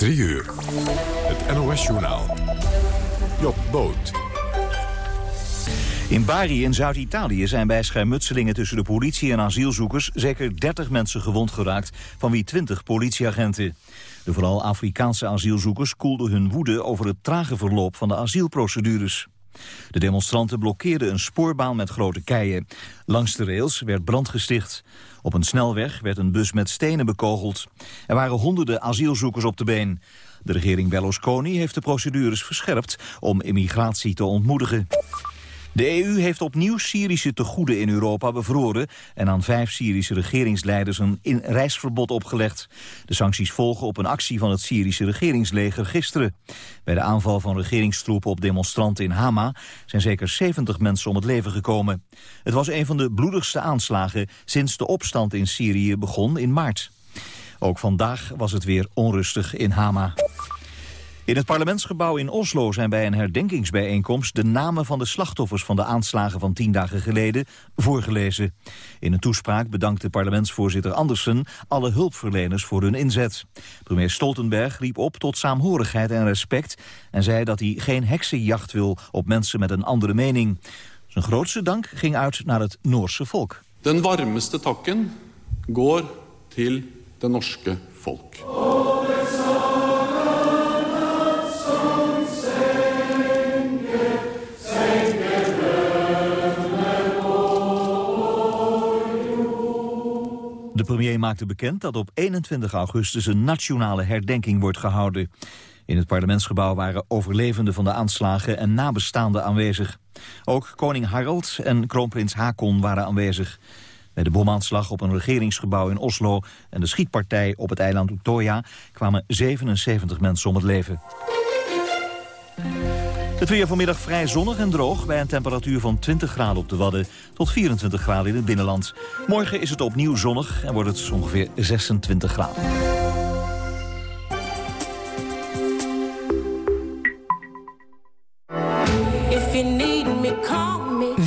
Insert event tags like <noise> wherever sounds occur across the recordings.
3 uur. Het NOS-journaal. Job Boot. In Bari in Zuid-Italië zijn bij schermutselingen tussen de politie en asielzoekers zeker 30 mensen gewond geraakt, van wie 20 politieagenten. De vooral Afrikaanse asielzoekers koelden hun woede over het trage verloop van de asielprocedures. De demonstranten blokkeerden een spoorbaan met grote keien. Langs de rails werd brand gesticht. Op een snelweg werd een bus met stenen bekogeld. Er waren honderden asielzoekers op de been. De regering Berlusconi heeft de procedures verscherpt om immigratie te ontmoedigen. De EU heeft opnieuw Syrische tegoeden in Europa bevroren... en aan vijf Syrische regeringsleiders een reisverbod opgelegd. De sancties volgen op een actie van het Syrische regeringsleger gisteren. Bij de aanval van regeringstroepen op demonstranten in Hama... zijn zeker 70 mensen om het leven gekomen. Het was een van de bloedigste aanslagen sinds de opstand in Syrië begon in maart. Ook vandaag was het weer onrustig in Hama. In het parlementsgebouw in Oslo zijn bij een herdenkingsbijeenkomst de namen van de slachtoffers van de aanslagen van tien dagen geleden voorgelezen. In een toespraak bedankte parlementsvoorzitter Andersen alle hulpverleners voor hun inzet. Premier Stoltenberg riep op tot saamhorigheid en respect en zei dat hij geen heksenjacht wil op mensen met een andere mening. Zijn grootste dank ging uit naar het Noorse volk. Den warmeste takken går til det norske volk. De premier maakte bekend dat op 21 augustus een nationale herdenking wordt gehouden. In het parlementsgebouw waren overlevenden van de aanslagen en nabestaanden aanwezig. Ook koning Harald en kroonprins Hakon waren aanwezig. Bij de bomaanslag op een regeringsgebouw in Oslo en de schietpartij op het eiland Utoya kwamen 77 mensen om het leven. Het weer vanmiddag vrij zonnig en droog... bij een temperatuur van 20 graden op de Wadden tot 24 graden in het binnenland. Morgen is het opnieuw zonnig en wordt het ongeveer 26 graden.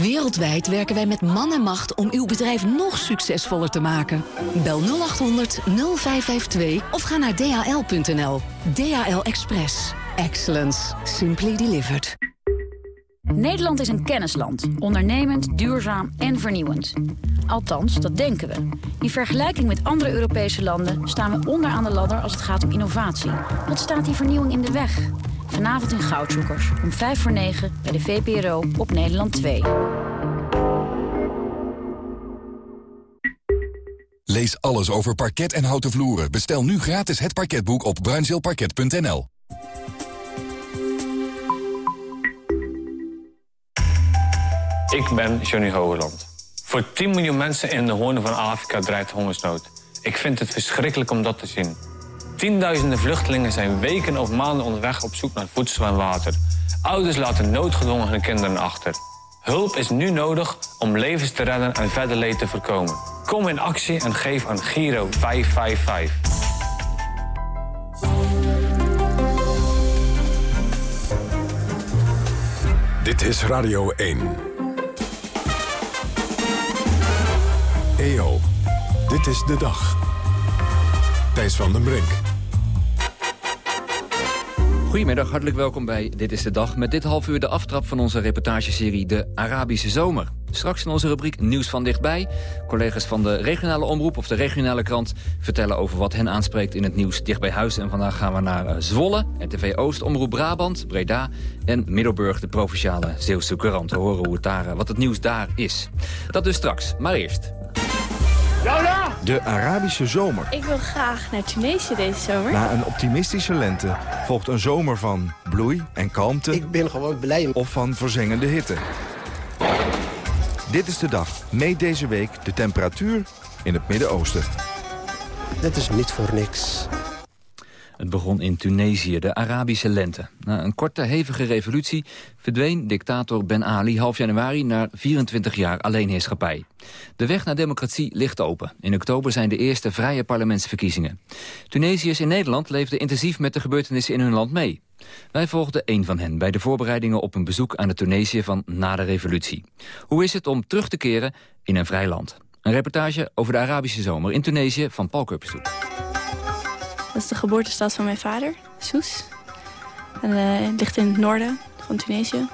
Wereldwijd werken wij met man en macht om uw bedrijf nog succesvoller te maken. Bel 0800 0552 of ga naar dhl.nl. DHL Express. Excellence. Simply delivered. Nederland is een kennisland. Ondernemend, duurzaam en vernieuwend. Althans, dat denken we. In vergelijking met andere Europese landen staan we onderaan de ladder als het gaat om innovatie. Wat staat die vernieuwing in de weg? Vanavond in Goudzoekers, om 5 voor 9 bij de VPRO op Nederland 2. Lees alles over parket en houten vloeren. Bestel nu gratis het parketboek op bruinzeelparket.nl. Ik ben Johnny Hogeland. Voor 10 miljoen mensen in de hoorn van Afrika dreigt hongersnood. Ik vind het verschrikkelijk om dat te zien. Tienduizenden vluchtelingen zijn weken of maanden onderweg op zoek naar voedsel en water. Ouders laten noodgedwongen hun kinderen achter. Hulp is nu nodig om levens te redden en verder leed te voorkomen. Kom in actie en geef aan Giro 555. Dit is Radio 1. EO, dit is de dag. Thijs van den Brink. Goedemiddag, hartelijk welkom bij Dit is de Dag. Met dit half uur de aftrap van onze reportageserie De Arabische Zomer. Straks in onze rubriek Nieuws van Dichtbij. Collega's van de regionale omroep of de regionale krant... vertellen over wat hen aanspreekt in het nieuws dicht bij huis. En vandaag gaan we naar uh, Zwolle, RTV Oost, Omroep Brabant, Breda... en Middelburg, de provinciale Zeeuwse Courant. We horen hoe het daar, uh, wat het nieuws daar is. Dat dus straks, maar eerst... De Arabische zomer. Ik wil graag naar Tunesië deze zomer. Na een optimistische lente volgt een zomer van bloei en kalmte. Ik ben gewoon blij. Of van verzengende hitte. Dit is de dag. Meet deze week de temperatuur in het Midden-Oosten. Dat is niet voor niks. Het begon in Tunesië, de Arabische lente. Na een korte, hevige revolutie verdween dictator Ben Ali half januari... na 24 jaar alleenheerschappij. De weg naar democratie ligt open. In oktober zijn de eerste vrije parlementsverkiezingen. Tunesiërs in Nederland leefden intensief met de gebeurtenissen in hun land mee. Wij volgden een van hen bij de voorbereidingen op een bezoek aan het Tunesië van na de revolutie. Hoe is het om terug te keren in een vrij land? Een reportage over de Arabische zomer in Tunesië van Paul Kupperstoet. Dat is de geboortestad van mijn vader, Soes. En, uh, het ligt in het noorden van Tunesië,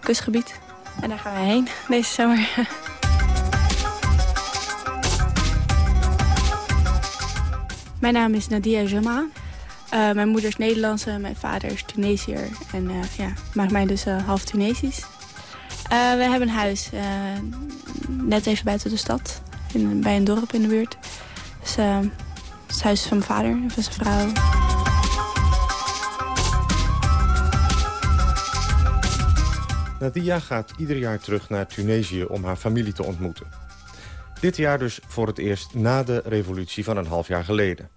kustgebied. En daar gaan we heen deze zomer. <laughs> Mijn naam is Nadia Jama. Uh, mijn moeder is Nederlandse, mijn vader is Tunesiër. En uh, ja, maakt mij dus half Tunesisch. we hebben een huis net even buiten de stad. In, bij een dorp in de buurt. Dus, het huis van mijn vader en van zijn vrouw. Nadia gaat ieder jaar terug naar Tunesië om haar familie te ontmoeten. Dit jaar dus voor het eerst na de revolutie van een half jaar geleden.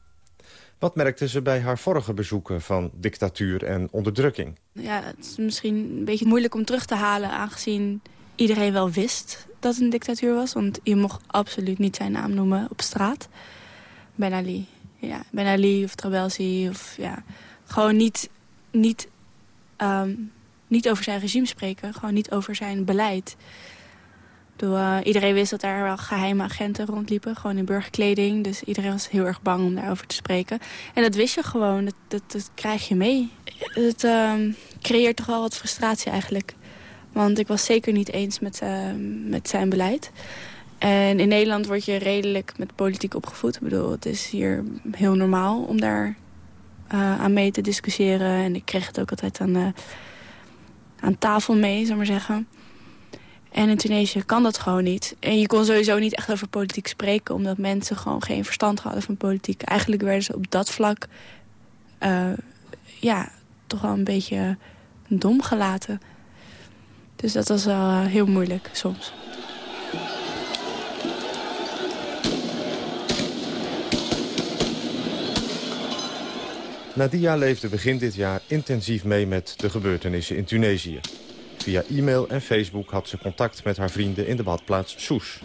Wat merkte ze bij haar vorige bezoeken van dictatuur en onderdrukking? Ja, het is misschien een beetje moeilijk om terug te halen... aangezien iedereen wel wist dat het een dictatuur was. Want je mocht absoluut niet zijn naam noemen op straat. Ben Ali. Ja, Ben Ali of Trabelsi. Of, ja, gewoon niet, niet, um, niet over zijn regime spreken. Gewoon niet over zijn beleid. uh, iedereen wist dat daar wel geheime agenten rondliepen. Gewoon in burgerkleding. Dus iedereen was heel erg bang om daarover te spreken. En dat wist je gewoon. Dat, dat, krijg je mee. Het um, creëert toch wel wat frustratie eigenlijk. Want ik was zeker niet eens met, uh, met zijn beleid. En in Nederland word je redelijk met politiek opgevoed. Ik bedoel, het is hier heel normaal om daar uh, aan mee te discussiëren. En ik kreeg het ook altijd aan, uh, aan tafel mee, zou maar zeggen. En in Tunesië kan dat gewoon niet. En je kon sowieso niet echt over politiek spreken... omdat mensen gewoon geen verstand hadden van politiek. Eigenlijk werden ze op dat vlak... Uh, ja, toch wel een beetje dom gelaten. Dus dat was wel heel moeilijk soms. Nadia leefde begin dit jaar intensief mee met de gebeurtenissen in Tunesië. Via e-mail en Facebook had ze contact met haar vrienden in de badplaats Soes.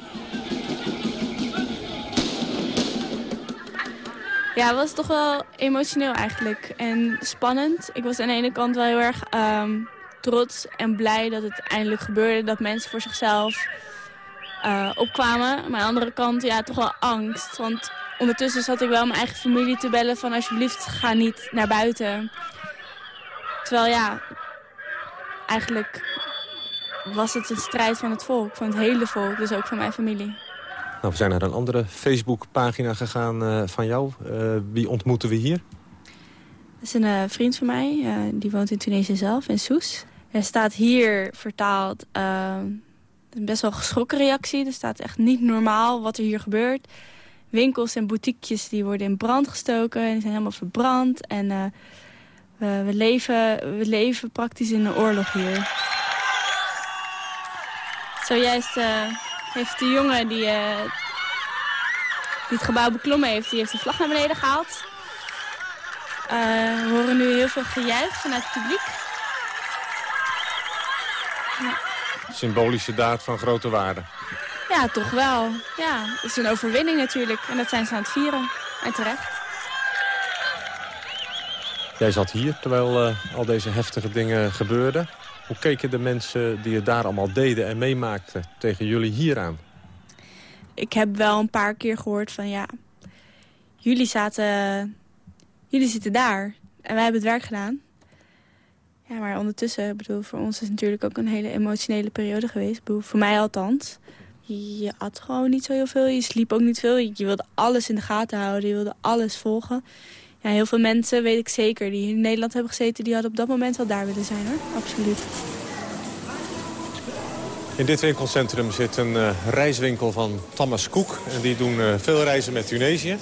Ja, het was toch wel emotioneel eigenlijk en spannend. Ik was aan de ene kant wel heel erg um, trots en blij dat het eindelijk gebeurde. Dat mensen voor zichzelf uh, opkwamen. Maar aan de andere kant ja, toch wel angst. Want ondertussen zat ik wel mijn eigen familie te bellen van alsjeblieft ga niet naar buiten. Terwijl ja, eigenlijk was het een strijd van het volk, van het hele volk, dus ook van mijn familie. Nou, we zijn naar een andere Facebookpagina gegaan uh, van jou. Uh, wie ontmoeten we hier? Dat is een uh, vriend van mij, die woont in Tunesië zelf, in Soes. Er staat hier vertaald een best wel geschrokken reactie. Er staat echt niet normaal wat er hier gebeurt winkels en boutiquejes die worden in brand gestoken. En die zijn helemaal verbrand. En uh, we, we, leven, we leven praktisch in een oorlog hier. Zojuist uh, heeft de jongen die, uh, het gebouw beklommen heeft... die heeft de vlag naar beneden gehaald. we horen nu heel veel gejuich vanuit het publiek. Ja. Symbolische daad van grote waarde. Ja, toch wel. Ja, het is een overwinning natuurlijk. En dat zijn ze aan het vieren. En terecht. Jij zat hier terwijl uh, al deze heftige dingen gebeurden. Hoe keken de mensen die het daar allemaal deden en meemaakten tegen jullie hier aan? Ik heb wel een paar keer gehoord van ja, jullie zaten, jullie zitten daar en wij hebben het werk gedaan. Ja, maar ondertussen, bedoel, voor ons is het natuurlijk ook een hele emotionele periode geweest. Bedoel, voor mij althans je at gewoon niet zo heel veel. Je sliep ook niet veel. Je wilde alles in de gaten houden. Je wilde alles volgen. Ja, heel veel mensen, weet ik zeker, die in Nederland hebben gezeten... die hadden op dat moment wel daar willen zijn, hoor. Absoluut. In dit winkelcentrum zit een uh, reiswinkel van Thomas Cook. En die doen uh, veel reizen met Tunesië.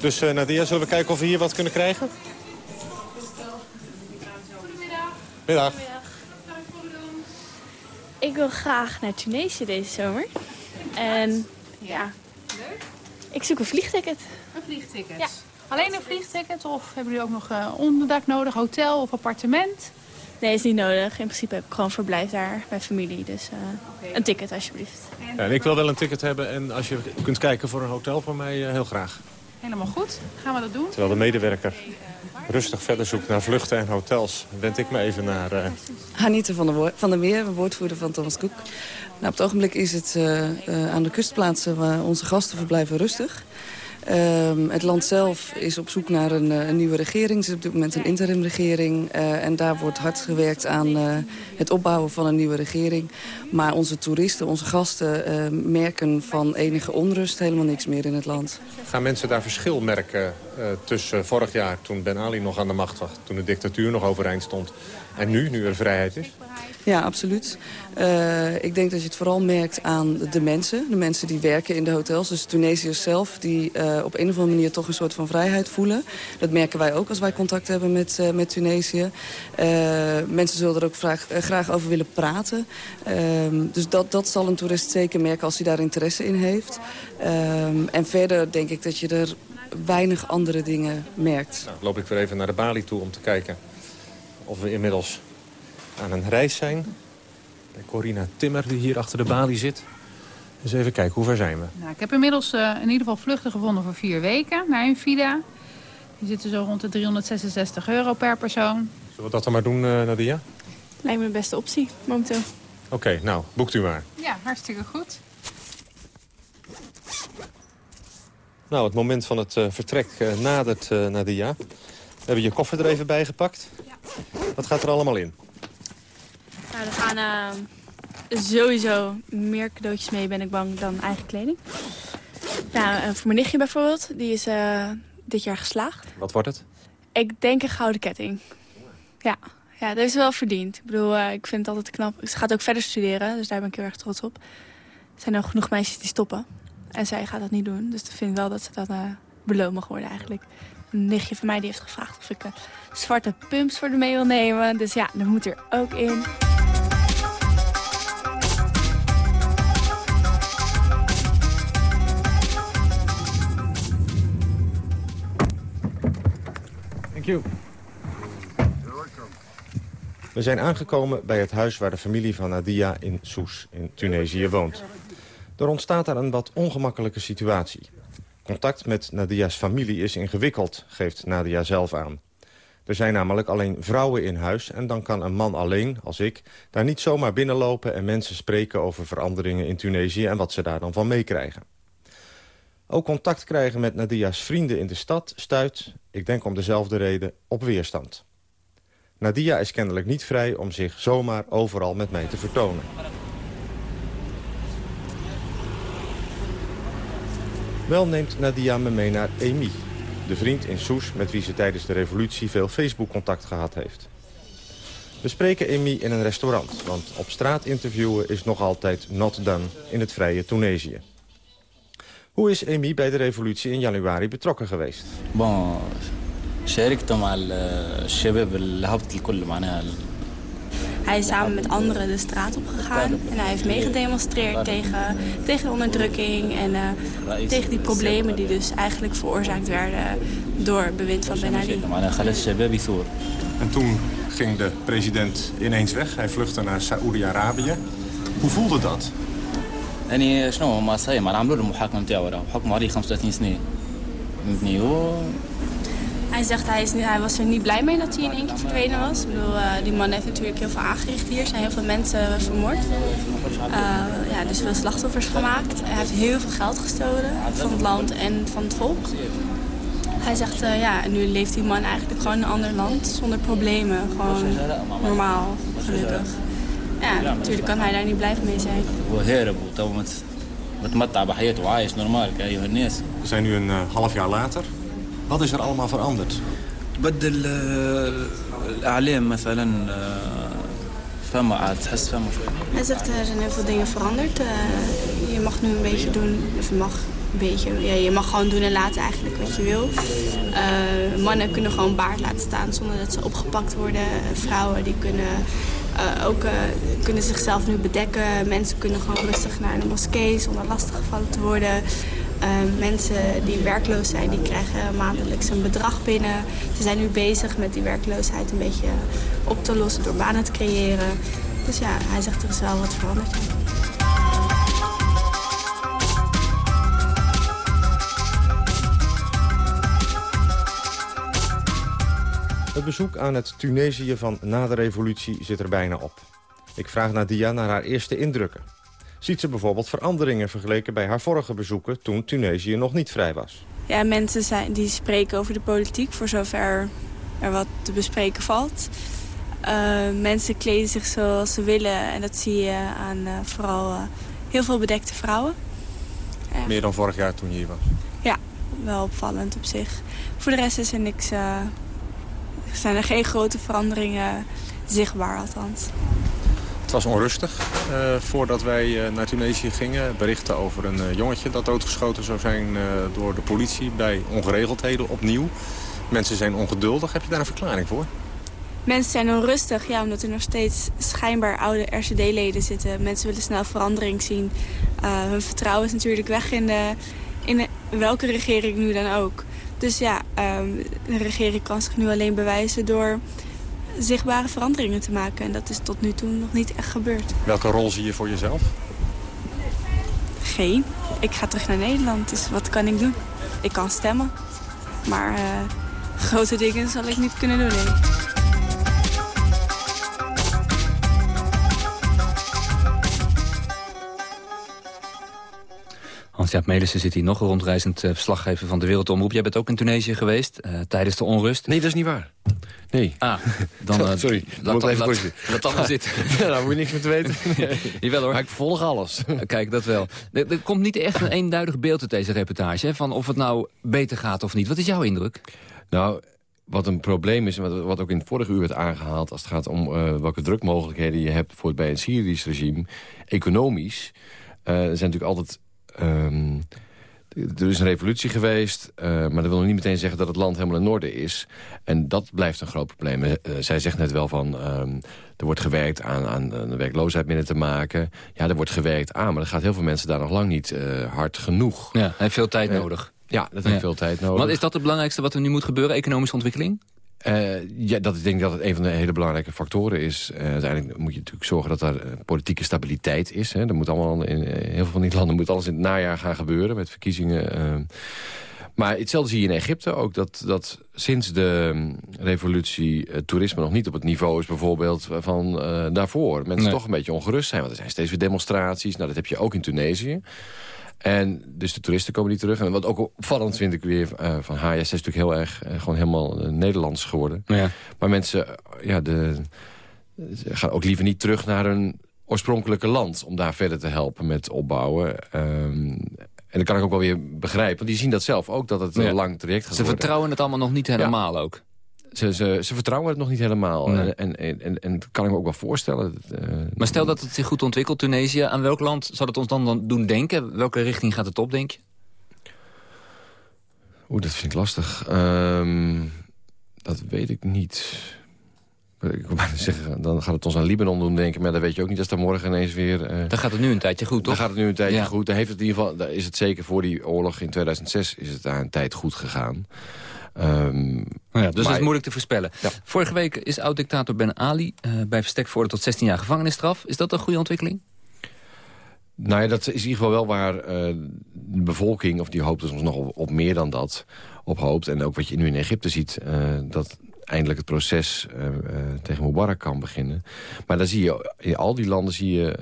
Dus uh, Nadia, zullen we kijken of we hier wat kunnen krijgen? Middag. Ik wil graag naar Tunesië deze zomer. En ja, leuk. Ik zoek een vliegticket. Een vliegticket? Ja. Alleen een vliegticket of hebben jullie ook nog uh, onderdak nodig, hotel of appartement? Nee, is niet nodig. In principe heb ik gewoon verblijf daar bij familie. Dus uh, okay. een ticket alsjeblieft. Ja, en ik wil wel een ticket hebben en als je kunt kijken voor een hotel voor mij, uh, heel graag. Helemaal goed. Gaan we dat doen? Terwijl de medewerker rustig verder zoekt naar vluchten en hotels... wend ik me even naar... Uh... Hanite van der, van der Meer, woordvoerder van Thomas Cook. Nou, op het ogenblik is het uh, uh, aan de kustplaatsen waar onze gasten verblijven rustig. Ehm, het land zelf is op zoek naar een, een nieuwe regering. Er is op dit moment een interimregering. Uh, en daar wordt hard gewerkt aan uh, het opbouwen van een nieuwe regering. Maar onze toeristen, onze gasten, uh, merken van enige onrust helemaal niks meer in het land. Gaan mensen daar verschil merken tussen vorig jaar toen Ben Ali nog aan de macht was... toen de dictatuur nog overeind stond en nu, nu er vrijheid is? Ja, absoluut. Uh, ik denk dat je het vooral merkt aan de mensen. De mensen die werken in de hotels. Dus Tunesiërs zelf die uh, op een of andere manier toch een soort van vrijheid voelen. Dat merken wij ook als wij contact hebben met, uh, met Tunesië. mensen zullen er ook graag, graag over willen praten. Ehm, dus dat, dat zal een toerist zeker merken als hij daar interesse in heeft. Ehm, en verder denk ik dat je er weinig andere dingen merkt. Nou, loop ik weer even naar de balie toe om te kijken of we inmiddels aan een reis zijn. Bij Corina Timmer, die hier achter de balie zit. Dus even kijken, hoe ver zijn we? Nou, ik heb inmiddels uh, in ieder geval vluchten gevonden voor vier weken naar Infida. Die zitten zo rond de 366 euro per persoon. Zullen we dat dan maar doen, uh, Nadia? Lijkt me de beste optie, momenteel. Oké, okay, nou, boekt u maar. Ja, hartstikke goed. Nou, het moment van het uh, vertrek nadert, Nadia. We hebben je koffer er even bij gepakt. Ja. Wat gaat er allemaal in? Nou, er gaan uh, sowieso meer cadeautjes mee, ben ik bang, dan eigen kleding. Nou, uh, voor mijn nichtje bijvoorbeeld, die is uh, dit jaar geslaagd. Wat wordt het? Ik denk een gouden ketting. Ja, ja dat ze wel verdiend. Ik bedoel, ik vind het altijd knap. Ze gaat ook verder studeren, dus daar ben ik heel erg trots op. Er zijn nog genoeg meisjes die stoppen. En zij gaat dat niet doen, dus ik vind wel dat ze dat beloond mag worden eigenlijk. Een nichtje van mij die heeft gevraagd of ik zwarte pumps voor de mee wil nemen. Dus ja, dat moet er ook in. We zijn aangekomen bij het huis waar de familie van Nadia in Soes in Tunesië woont. Er ontstaat daar een wat ongemakkelijke situatie. Contact met Nadia's familie is ingewikkeld, geeft Nadia zelf aan. Er zijn namelijk alleen vrouwen in huis en dan kan een man alleen, als ik... daar niet zomaar binnenlopen en mensen spreken over veranderingen in Tunesië... en wat ze daar dan van meekrijgen. Ook contact krijgen met Nadia's vrienden in de stad stuit, ik denk om dezelfde reden, op weerstand. Nadia is kennelijk niet vrij om zich zomaar overal met mij te vertonen. Wel neemt Nadia me mee naar Emi, de vriend in Soes met wie ze tijdens de revolutie veel Facebook-contact gehad heeft. We spreken Emi in een restaurant, want op straat interviewen is nog altijd not done in het vrije Tunesië. Hoe is Emi bij de revolutie in januari betrokken geweest? Bon, شاركت مع الشباب الهبط الكل معناها hij is samen met anderen de straat op gegaan. En hij heeft meegedemonstreerd tegen, tegen de onderdrukking en uh, tegen die problemen die dus eigenlijk veroorzaakt werden door het bewind van Ben Ali. En toen ging de president ineens weg. Hij vluchtte naar Saoedi-Arabië. Hoe voelde dat? يعني شنو ما صحيح ما عملوا له المحاكمه نتاعو راه حكم عليه 35 سنه فهمتني hij zegt hij, is, hij was er niet blij mee dat hij in één keer verdwenen was. Ik bedoel, uh, die man heeft natuurlijk heel veel aangericht hier. Er zijn heel veel mensen vermoord. Uh, ja, dus veel slachtoffers gemaakt. Hij heeft heel veel geld gestolen van het land en van het volk. Hij zegt, uh, ja, nu leeft die man eigenlijk gewoon in een ander land zonder problemen. Gewoon normaal, gelukkig. Ja, natuurlijk kan hij daar niet blij mee zijn. We zijn nu een half jaar later. Wat is er allemaal veranderd? بدل الاعلام مثلا فما عاد تحس فما Hij zegt er zijn heel veel dingen veranderd. Uh, je mag nu een beetje doen, of je mag een beetje, ja, je mag gewoon doen en laten eigenlijk wat je wil. Uh, mannen kunnen gewoon baard laten staan zonder dat ze opgepakt worden. Vrouwen die kunnen uh, ook kunnen zichzelf nu bedekken. Mensen kunnen gewoon rustig naar de moskee zonder lastiggevallen te worden. Uh, mensen die werkloos zijn, die krijgen maandelijks een bedrag binnen. Ze zijn nu bezig met die werkloosheid een beetje op te lossen door banen te creëren. Dus ja, hij zegt er is wel wat veranderd. Het bezoek aan het Tunesië van na de revolutie zit er bijna op. Ik vraag Nadia naar haar eerste indrukken ziet ze bijvoorbeeld veranderingen vergeleken bij haar vorige bezoeken toen Tunesië nog niet vrij was. ja, mensen zijn, die spreken over de politiek, voor zover er wat te bespreken valt. Uh, mensen kleden zich zoals ze willen en dat zie je aan uh, vooral uh, heel veel bedekte vrouwen. Meer dan vorig jaar toen je hier was? Ja, wel opvallend op zich. Voor de rest is er niks, zijn er geen grote veranderingen zichtbaar althans. Het was onrustig voordat wij naar Tunesië gingen. Berichten over een jongetje dat doodgeschoten zou zijn door de politie bij ongeregeldheden opnieuw. Mensen zijn ongeduldig. Heb je daar een verklaring voor? Mensen zijn onrustig, ja, omdat er nog steeds schijnbaar oude RCD-leden zitten. Mensen willen snel verandering zien. Hun vertrouwen is natuurlijk weg in, de, in de, welke regering nu dan ook. Dus ja, um, de regering kan zich nu alleen bewijzen door zichtbare veranderingen te maken. En dat is tot nu toe nog niet echt gebeurd. Welke rol zie je voor jezelf? Geen. Ik ga terug naar Nederland, dus wat kan ik doen? Ik kan stemmen, maar uh, grote dingen zal ik niet kunnen doen. Nee. Hans-Jaap Melissen zit hier nog een rondreizend uh, verslaggever van de Wereldomroep. Jij bent ook in Tunesië geweest uh, tijdens de onrust. Nee, dat is niet waar. Nee. Ah, dan... Uh, <laughs> Sorry, laat, even laat, laat dan maar zitten. <laughs> ja, daar moet je niks meer te weten. <laughs> Jawel hoor. Maar ik volg alles. Kijk, dat wel. Er, er, komt niet echt een eenduidig beeld uit deze reportage... Hè, van of het nou beter gaat of niet. Wat is jouw indruk? Nou, wat een probleem is, en wat ook in het vorige uur werd aangehaald... als het gaat om uh, welke drukmogelijkheden je hebt voor bij een Syrisch regime... economisch, uh, er zijn natuurlijk altijd... Um, er is een revolutie geweest, uh, maar dat wil nog niet meteen zeggen dat het land helemaal in orde is. En dat blijft een groot probleem. Uh, zij zegt net wel van, uh, er wordt gewerkt aan, aan de werkloosheid minder te maken. Ja, er wordt gewerkt aan, maar er gaat heel veel mensen daar nog lang niet hard genoeg. Ja, hij heeft veel tijd nodig. Ja, dat heeft ja. veel tijd nodig. Maar is dat het belangrijkste wat er nu moet gebeuren, economische ontwikkeling? Uh, ja, dat, ik denk dat het een van de hele belangrijke factoren is. Uh, uiteindelijk moet je natuurlijk zorgen dat er uh, politieke stabiliteit is. Hè. Er moet allemaal in heel veel van die landen moet alles in het najaar gaan gebeuren met verkiezingen. maar hetzelfde zie je in Egypte ook. Dat, dat sinds de um, revolutie het toerisme nog niet op het niveau is bijvoorbeeld van daarvoor. Mensen nee. toch een beetje ongerust zijn. Want er zijn steeds weer demonstraties. Nou, dat heb je ook in Tunesië. En dus de toeristen komen niet terug. En wat ook opvallend vind ik weer uh, van HS is natuurlijk heel erg uh, gewoon helemaal uh, Nederlands geworden. Ja. Maar mensen ja, de, gaan ook liever niet terug naar hun oorspronkelijke land... om daar verder te helpen met opbouwen. Um, en dat kan ik ook wel weer begrijpen. Want die zien dat zelf ook, dat het een ja. lang traject gaat Ze worden. vertrouwen het allemaal nog niet helemaal ja. ook. Ze, ze, ze, vertrouwen het nog niet helemaal. Nee. En, en, en, en, dat kan ik me ook wel voorstellen. Uh, maar stel dat het zich goed ontwikkelt, Tunesië. Aan welk land zou het ons dan, dan doen denken? Welke richting gaat het op, denk je? Oeh, dat vind ik lastig. Um, dat weet ik niet. Ik zeggen, dan gaat het ons aan Libanon doen denken. Maar dat weet je ook niet als er morgen ineens weer... Uh, dan gaat het nu een tijdje goed, toch? Dan gaat het nu een tijdje ja. goed. Dan heeft het in ieder geval, is het zeker voor die oorlog in 2006 is het daar een tijd goed gegaan. Um, ja, dus dat is moeilijk te voorspellen. Ja. Vorige week is oud-dictator Ben Ali uh, bij verstek veroordeeld tot 16 jaar gevangenisstraf. Is dat een goede ontwikkeling? Nou ja, dat is in ieder geval wel waar uh, de bevolking, of die hoopt dus nog op, op, meer dan dat, op hoopt. En ook wat je nu in Egypte ziet, uh, dat eindelijk het proces tegen Mubarak kan beginnen. Maar dan zie je, in al die landen zie je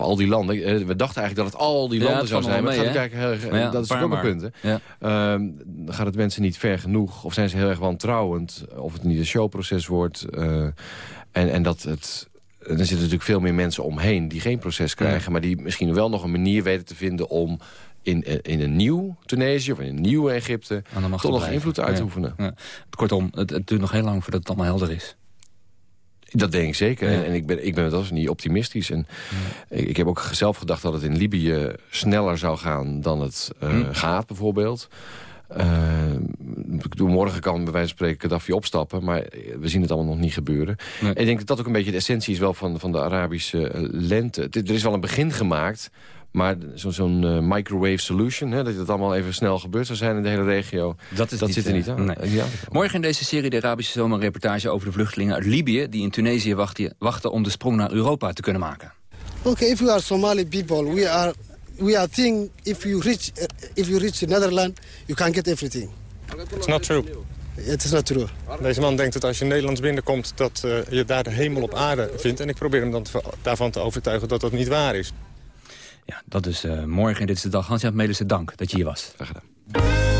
of al die landen. We dachten eigenlijk dat het al die landen ja, zou zijn. Maar mee, gaat heel, ja, dat is ook een punt. Ja. Um, dan gaat het mensen niet ver genoeg. Of zijn ze heel erg wantrouwend. Of het niet een showproces wordt. Uh, en, en dat het... Er zitten natuurlijk veel meer mensen omheen die geen proces krijgen... Ja. maar die misschien wel nog een manier weten te vinden om in, in een nieuw Tunesië of in een nieuw Egypte... toch nog invloed uit te oefenen. Kortom, het, het duurt nog heel lang voordat het allemaal helder is. Dat denk ik zeker. Ja. En, en, ik ben, ik ben wel niet optimistisch. En ja. ik, ik, heb ook zelf gedacht dat het in Libië sneller zou gaan dan het uh, hm. gaat, bijvoorbeeld. Uh, morgen kan bij wijze van spreken Gaddafi opstappen, maar we zien het allemaal nog niet gebeuren. Nee. Ik denk dat dat ook een beetje de essentie is wel van, van de Arabische lente. Er is wel een begin gemaakt, maar zo'n zo uh, microwave solution, hè, dat het allemaal even snel gebeurd zou zijn in de hele regio, dat, is dat niet, zit er niet aan. Nee. Ja. Morgen in deze serie de Arabische Zomer een reportage over de vluchtelingen uit Libië... die in Tunesië wachten, wachten om de sprong naar Europa te kunnen maken. Okay, if you are Somali people, we are we are think if you reach uh, if you reach the Netherlands, you can get everything. It's not true. Het is not true. Deze man denkt dat als je Nederlands binnenkomt... dat uh, je daar de hemel op aarde vindt. En ik probeer hem dan te, daarvan te overtuigen dat dat niet waar is. Ja, dat is uh, morgen Dit is de Dag. Hans-Jaap dank dat je hier was. Graag gedaan.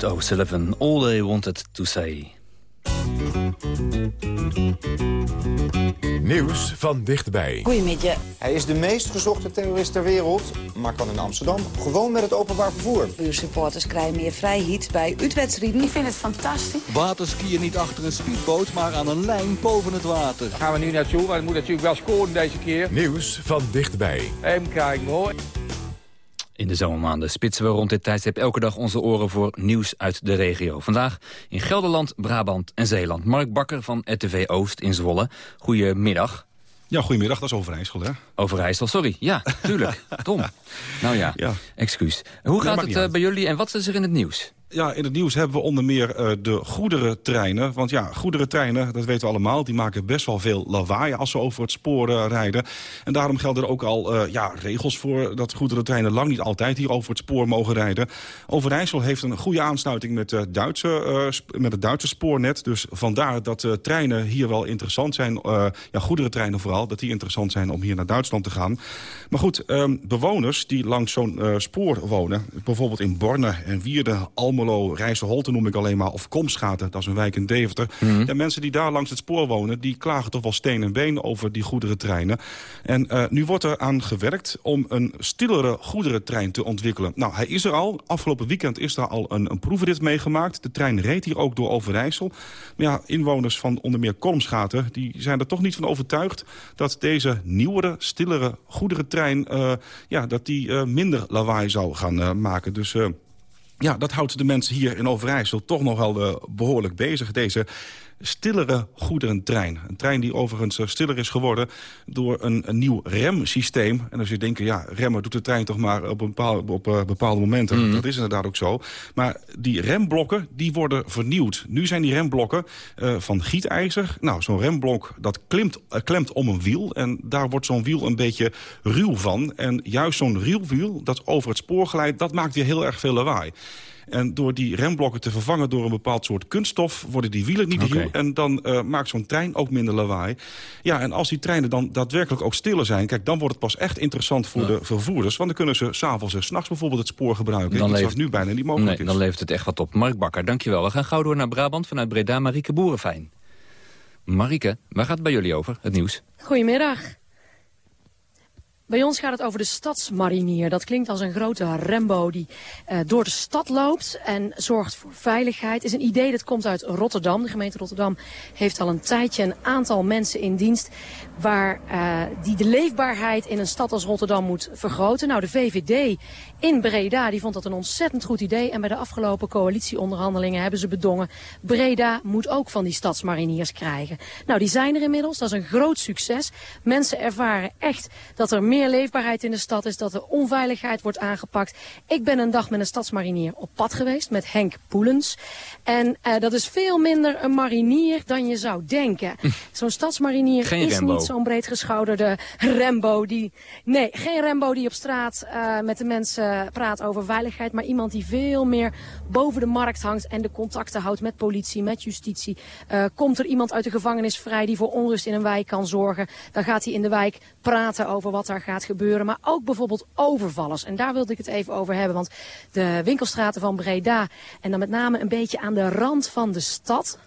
Gilbert O'Sullivan. All they wanted to say. Nieuws van dichtbij. Goedemiddag. Hij is de meest gezochte terrorist ter wereld, maar kan in Amsterdam gewoon met het openbaar vervoer. Uw supporters krijgen meer vrijheid bij uitwedstrijden. Ik vind het fantastisch. Waterskiën niet achter een speedboot, maar aan een lijn boven het water. Daar gaan we nu naartoe, want het moet natuurlijk wel scoren deze keer. Nieuws van dichtbij. Even kijken hoor. In de zomermaanden spitsen we rond dit tijdstip elke dag onze oren voor nieuws uit de regio. Vandaag in Gelderland, Brabant en Zeeland. Mark Bakker van RTV Oost in Zwolle. Goedemiddag. Ja, goedemiddag. Dat is Overijssel, hè? Overijssel, sorry. Ja, tuurlijk. <laughs> Tom. Nou ja, ja. excuus. Hoe gaat het uh, bij jullie en wat is er in het nieuws? Ja, in het nieuws hebben we onder meer uh, de goederentreinen. Want ja, goederentreinen, dat weten we allemaal... die maken best wel veel lawaai als ze over het spoor uh, rijden. En daarom gelden er ook al uh, ja, regels voor... dat goederentreinen lang niet altijd hier over het spoor mogen rijden. Overijssel heeft een goede aansluiting met, Duitse, met het Duitse spoornet. Dus vandaar dat treinen hier wel interessant zijn. ja, goederentreinen vooral, dat die interessant zijn om hier naar Duitsland te gaan. Maar goed, um, bewoners die langs zo'n spoor wonen... bijvoorbeeld in Borne en Wierde, Almelo Almelo, Rijsselholte noem ik alleen maar... of Komschaten, dat is een wijk in Deventer. Mm ja, mensen die daar langs het spoor wonen... die klagen toch wel steen en been over die goederentreinen. En uh, nu wordt er aan gewerkt om een stillere goederentrein te ontwikkelen. Nou, hij is er al. Afgelopen weekend is er al een, een proefrit meegemaakt. De trein reed hier ook door Overijssel. Maar ja, inwoners van onder meer Komschaten... die zijn er toch niet van overtuigd... dat deze nieuwere, stillere goederentrein... Uh, ja, dat die uh, minder lawaai zou gaan maken. Dus ja, dat houdt de mensen hier in Overijssel toch nog wel uh, behoorlijk bezig. Deze stillere goederentrein. Een trein die overigens uh, stiller is geworden door een, een, nieuw remsysteem. En als je denkt, ja, remmen doet de trein toch maar op, een bepaalde, op uh, bepaalde momenten. Mm. Dat is inderdaad ook zo. Maar die remblokken, die worden vernieuwd. Nu zijn die remblokken uh, van gietijzer. Nou, zo'n remblok, dat klimt, klemt om een wiel. En daar wordt zo'n wiel een beetje ruw van. En juist zo'n ruw wiel, dat over het spoor glijdt... dat maakt weer heel erg veel lawaai. En door die remblokken te vervangen door een bepaald soort kunststof... worden die wielen niet okay. ruw en dan uh, maakt zo'n trein ook minder lawaai. Ja, en als die treinen dan daadwerkelijk ook stiller zijn... kijk, dan wordt het pas echt interessant voor ja. de vervoerders. Want dan kunnen ze s'avonds en s'nachts bijvoorbeeld het spoor gebruiken. Dan levert... nu bijna niet mogelijk nee, is. Dan levert het echt wat op. Mark Bakker, dankjewel. We gaan gauw door naar Brabant vanuit Breda. Marieke Boerenfijn. Marieke, waar gaat het bij jullie over, het nieuws? Goedemiddag. Bij ons gaat het over de stadsmarinier. Dat klinkt als een grote Rembo die uh, door de stad loopt en zorgt voor veiligheid. Is een idee dat komt uit Rotterdam. De gemeente Rotterdam heeft al een tijdje een aantal mensen in dienst... Waar, uh, die de leefbaarheid in een stad als Rotterdam moet vergroten. Nou, de VVD in Breda die vond dat een ontzettend goed idee. En bij de afgelopen coalitieonderhandelingen hebben ze bedongen... Breda moet ook van die stadsmariniers krijgen. Nou, die zijn er inmiddels. Dat is een groot succes. Mensen ervaren echt dat er meer leefbaarheid in de stad is, dat de onveiligheid wordt aangepakt. Ik ben een dag met een stadsmarinier op pad geweest met Henk Poelens. En uh, dat is veel minder een marinier dan je zou denken. Zo'n stadsmarinier geen is Rembo. niet zo'n breedgeschouderde Rembo. Die, nee, geen Rembo die op straat uh, met de mensen praat over veiligheid. Maar iemand die veel meer boven de markt hangt en de contacten houdt met politie, met justitie. Uh, komt er iemand uit de gevangenis vrij die voor onrust in een wijk kan zorgen. Dan gaat hij in de wijk praten over wat daar gaat gebeuren. Maar ook bijvoorbeeld overvallers. En daar wilde ik het even over hebben. Want de winkelstraten van Breda en dan met name een beetje aan de rand van de stad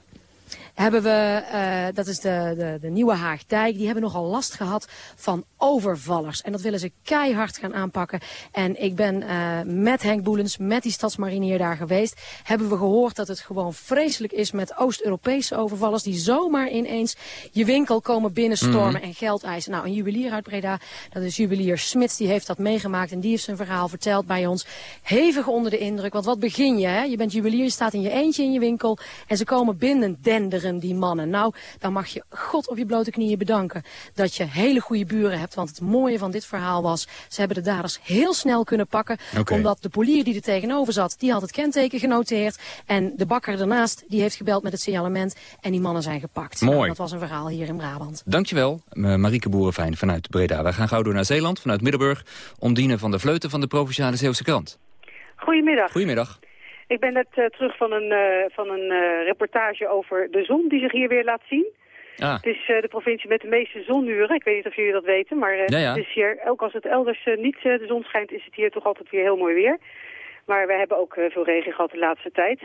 hebben we, uh, dat is de, de, de Nieuwe Haagdijk, die hebben nogal last gehad van overvallers. En dat willen ze keihard gaan aanpakken. En ik ben uh, met Henk Boelens, met die stadsmarinier daar geweest, hebben we gehoord dat het gewoon vreselijk is met Oost-Europese overvallers die zomaar ineens je winkel komen binnenstormen mm -hmm. en geld eisen. Nou, een juwelier uit Breda, dat is juwelier Smits, die heeft dat meegemaakt en die heeft zijn verhaal verteld bij ons. Hevig onder de indruk, want wat begin je, hè? Je bent juwelier, je staat in je eentje in je winkel en ze komen binnen denderen die mannen. Nou, dan mag je God op je blote knieën bedanken dat je hele goede buren hebt. Want het mooie van dit verhaal was, ze hebben de daders heel snel kunnen pakken. Okay. Omdat de polier die er tegenover zat, die had het kenteken genoteerd. En de bakker daarnaast, die heeft gebeld met het signalement. En die mannen zijn gepakt. Mooi. Nou, dat was een verhaal hier in Brabant. Dankjewel, Marieke Boerenfijn vanuit Breda. We gaan gauw door naar Zeeland, vanuit Middelburg. Ondine van der Vleuten van de Provinciale Zeeuwse Krant. Goedemiddag. Goedemiddag. Ik ben net uh, terug van een, uh, van een uh, reportage over de zon die zich hier weer laat zien. Ah. Het is de provincie met de meeste zonuren. Ik weet niet of jullie dat weten, maar ja, ja. het is hier, ook als het elders niet de zon schijnt, is het hier toch altijd weer heel mooi weer. Maar we hebben ook veel regen gehad de laatste tijd.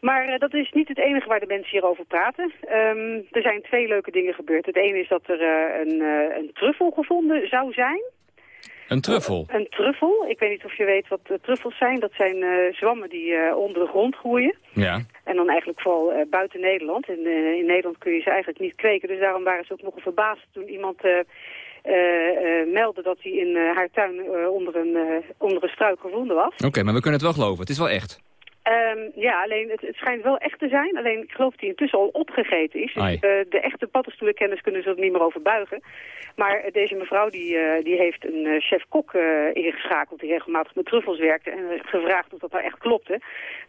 Maar dat is niet het enige waar de mensen hier over praten. Ehm, er zijn twee leuke dingen gebeurd. Het ene is dat er een, een truffel gevonden zou zijn. Een truffel? Een truffel. Ik weet niet of je weet wat uh, truffels zijn. Dat zijn uh, zwammen die uh, onder de grond groeien. Ja. En dan eigenlijk vooral buiten Nederland. In, in Nederland kun je ze eigenlijk niet kweken. Dus daarom waren ze ook nogal verbaasd toen iemand meldde dat hij in haar tuin onder, een, onder een struik gevonden was. Oké, maar we kunnen het wel geloven. Het is wel echt. Um, ja, alleen het, het, schijnt wel echt te zijn. Alleen ik geloof dat hij intussen al opgegeten is. Dus, uh, de echte paddenstoelenkennis kunnen ze er niet meer over buigen. Maar uh, deze mevrouw die, uh, die heeft een chef-kok ingeschakeld die regelmatig met truffels werkte. En gevraagd of dat nou echt klopte.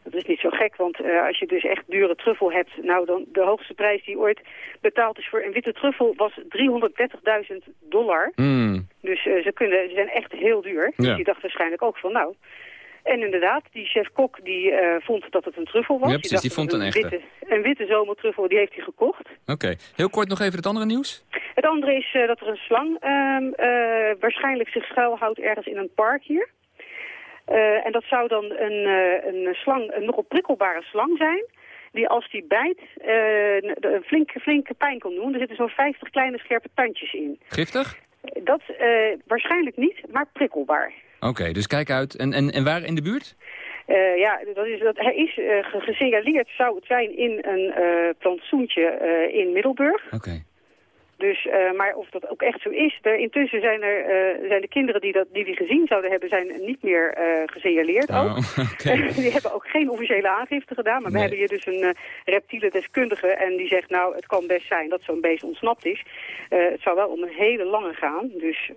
Dat is niet zo gek, want als je dus echt dure truffel hebt... nou, dan de hoogste prijs die ooit betaald is voor een witte truffel was 330.000 dollar. Mm. Dus ze, kunnen, ze zijn echt heel duur. Ja. Die dacht waarschijnlijk ook van nou... En inderdaad, die chef-kok die uh, vond dat het een truffel was. Ja, precies, die, die vond een, een echte. Witte, een witte zomertruffel, die heeft hij gekocht. Oké, okay. heel kort nog even het andere nieuws. Het andere is uh, dat er een slang uh, waarschijnlijk zich schuilhoudt ergens in een park hier. en dat zou dan een, een slang, een nogal prikkelbare slang zijn die als die bijt een flinke, flinke pijn kan doen. Er zitten zo'n 50 kleine scherpe tandjes in. Giftig? Dat waarschijnlijk niet, maar prikkelbaar. Oké, okay, dus kijk uit. En, en, en waar in de buurt? Uh, ja, dat is, dat, hij is uh, gesignaleerd, zou het zijn, in een uh, plantsoentje in Middelburg. Oké. Okay. Dus, uh, maar of dat ook echt zo is, er, intussen zijn, er, uh, zijn de kinderen die, dat, die die gezien zouden hebben, zijn niet meer uh, gesignaleerd oh. <laughs> Okay. <laughs> die hebben ook geen officiële aangifte gedaan, maar nee. we hebben hier dus een reptiele deskundige en die zegt nou, het kan best zijn dat zo'n beest ontsnapt is. het zou wel om een hele lange gaan, dus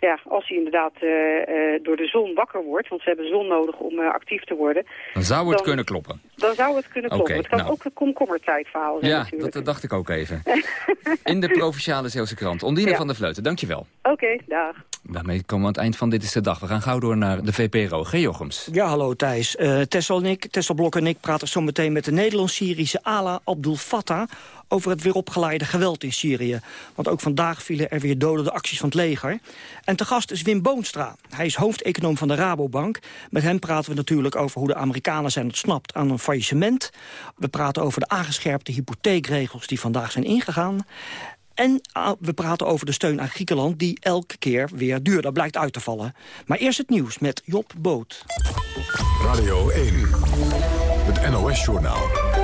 ja, als hij inderdaad door de zon wakker wordt, want ze hebben zon nodig om actief te worden. Dan zou het dan, kunnen kloppen. Dan zou het kunnen kloppen. Okay, het kan nou. ook een komkommertijdverhaal zijn ja, natuurlijk. dat dacht ik ook even. <laughs> In de Provinciale Zeeuwse Krant. Ondine ja. van der Vleuten, dankjewel. Oké, okay, dag. Daarmee komen we aan het eind van Dit is de Dag. We gaan gauw door naar de VPRO. G. Jochems. Ja, hallo Thijs. Uh, Tessel, en ik, Tessel Blok en ik praten zo meteen met de Nederlands-Syrische Ala Abdul Fattah over het weer opgeleide geweld in Syrië. Want ook vandaag vielen er weer dodende acties van het leger. En te gast is Wim Boonstra. Hij is hoofdeconoom van de Rabobank. Met hem praten we natuurlijk over hoe de Amerikanen zijn ontsnapt aan een faillissement. We praten over de aangescherpte hypotheekregels die vandaag zijn ingegaan. En uh, we praten over de steun aan Griekenland die elke keer weer duurder blijkt uit te vallen. Maar eerst het nieuws met Job Boot. Radio 1, het NOS-journaal.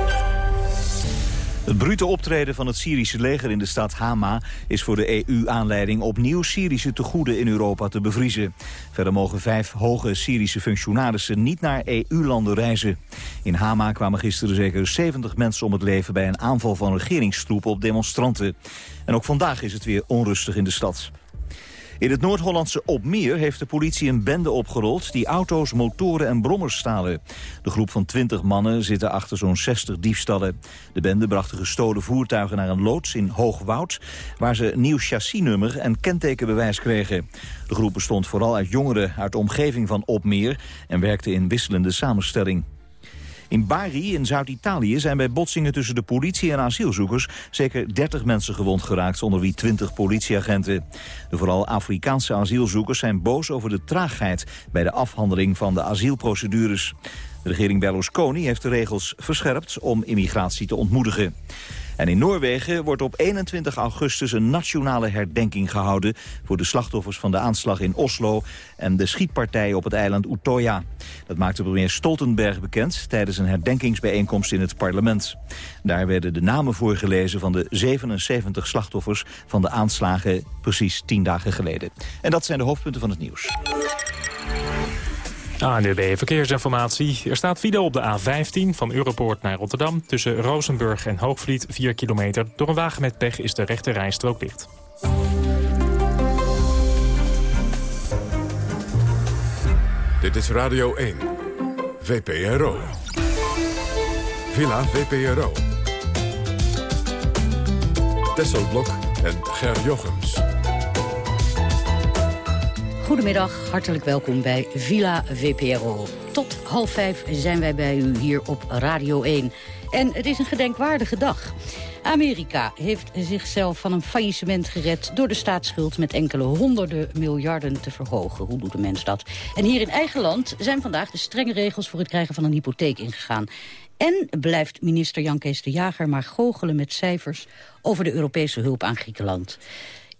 Het brute optreden van het Syrische leger in de stad Hama is voor de EU aanleiding opnieuw Syrische tegoeden in Europa te bevriezen. Verder mogen vijf hoge Syrische functionarissen niet naar EU-landen reizen. In Hama kwamen gisteren zeker 70 mensen om het leven bij een aanval van regeringstroepen op demonstranten. En ook vandaag is het weer onrustig in de stad. In het Noord-Hollandse Opmeer heeft de politie een bende opgerold... die auto's, motoren en brommers stalen. De groep van 20 mannen zitten achter zo'n 60 diefstallen. De bende bracht de gestolen voertuigen naar een loods in Hoogwoud... waar ze nieuw chassisnummer en kentekenbewijs kregen. De groep bestond vooral uit jongeren uit de omgeving van Opmeer... en werkte in wisselende samenstelling. In Bari in Zuid-Italië zijn bij botsingen tussen de politie en asielzoekers zeker 30 mensen gewond geraakt, onder wie 20 politieagenten. De vooral Afrikaanse asielzoekers zijn boos over de traagheid bij de afhandeling van de asielprocedures. De regering Berlusconi heeft de regels verscherpt om immigratie te ontmoedigen. En in Noorwegen wordt op 21 augustus een nationale herdenking gehouden... voor de slachtoffers van de aanslag in Oslo en de schietpartij op het eiland Utøya. Dat maakte premier Stoltenberg bekend tijdens een herdenkingsbijeenkomst in het parlement. Daar werden de namen voorgelezen van de 77 slachtoffers van de aanslagen precies 10 dagen geleden. En dat zijn de hoofdpunten van het nieuws. ANUB Verkeersinformatie. Er staat file op de A15 van Europoort naar Rotterdam... tussen Rozenburg en Hoogvliet, 4 kilometer. Door een wagen met pech is de rechte rijstrook dicht. Dit is Radio 1, VPRO. Villa VPRO. Tesselblok en Ger Jochems. Goedemiddag, hartelijk welkom bij Villa VPRO. Tot half vijf zijn wij bij u hier op Radio 1. En het is een gedenkwaardige dag. Amerika heeft zichzelf van een faillissement gered... door de staatsschuld met enkele honderden miljarden te verhogen. Hoe doet de mens dat? En hier in eigen land zijn vandaag de strenge regels... voor het krijgen van een hypotheek ingegaan. En blijft minister Jan Kees de Jager maar goochelen met cijfers... over de Europese hulp aan Griekenland.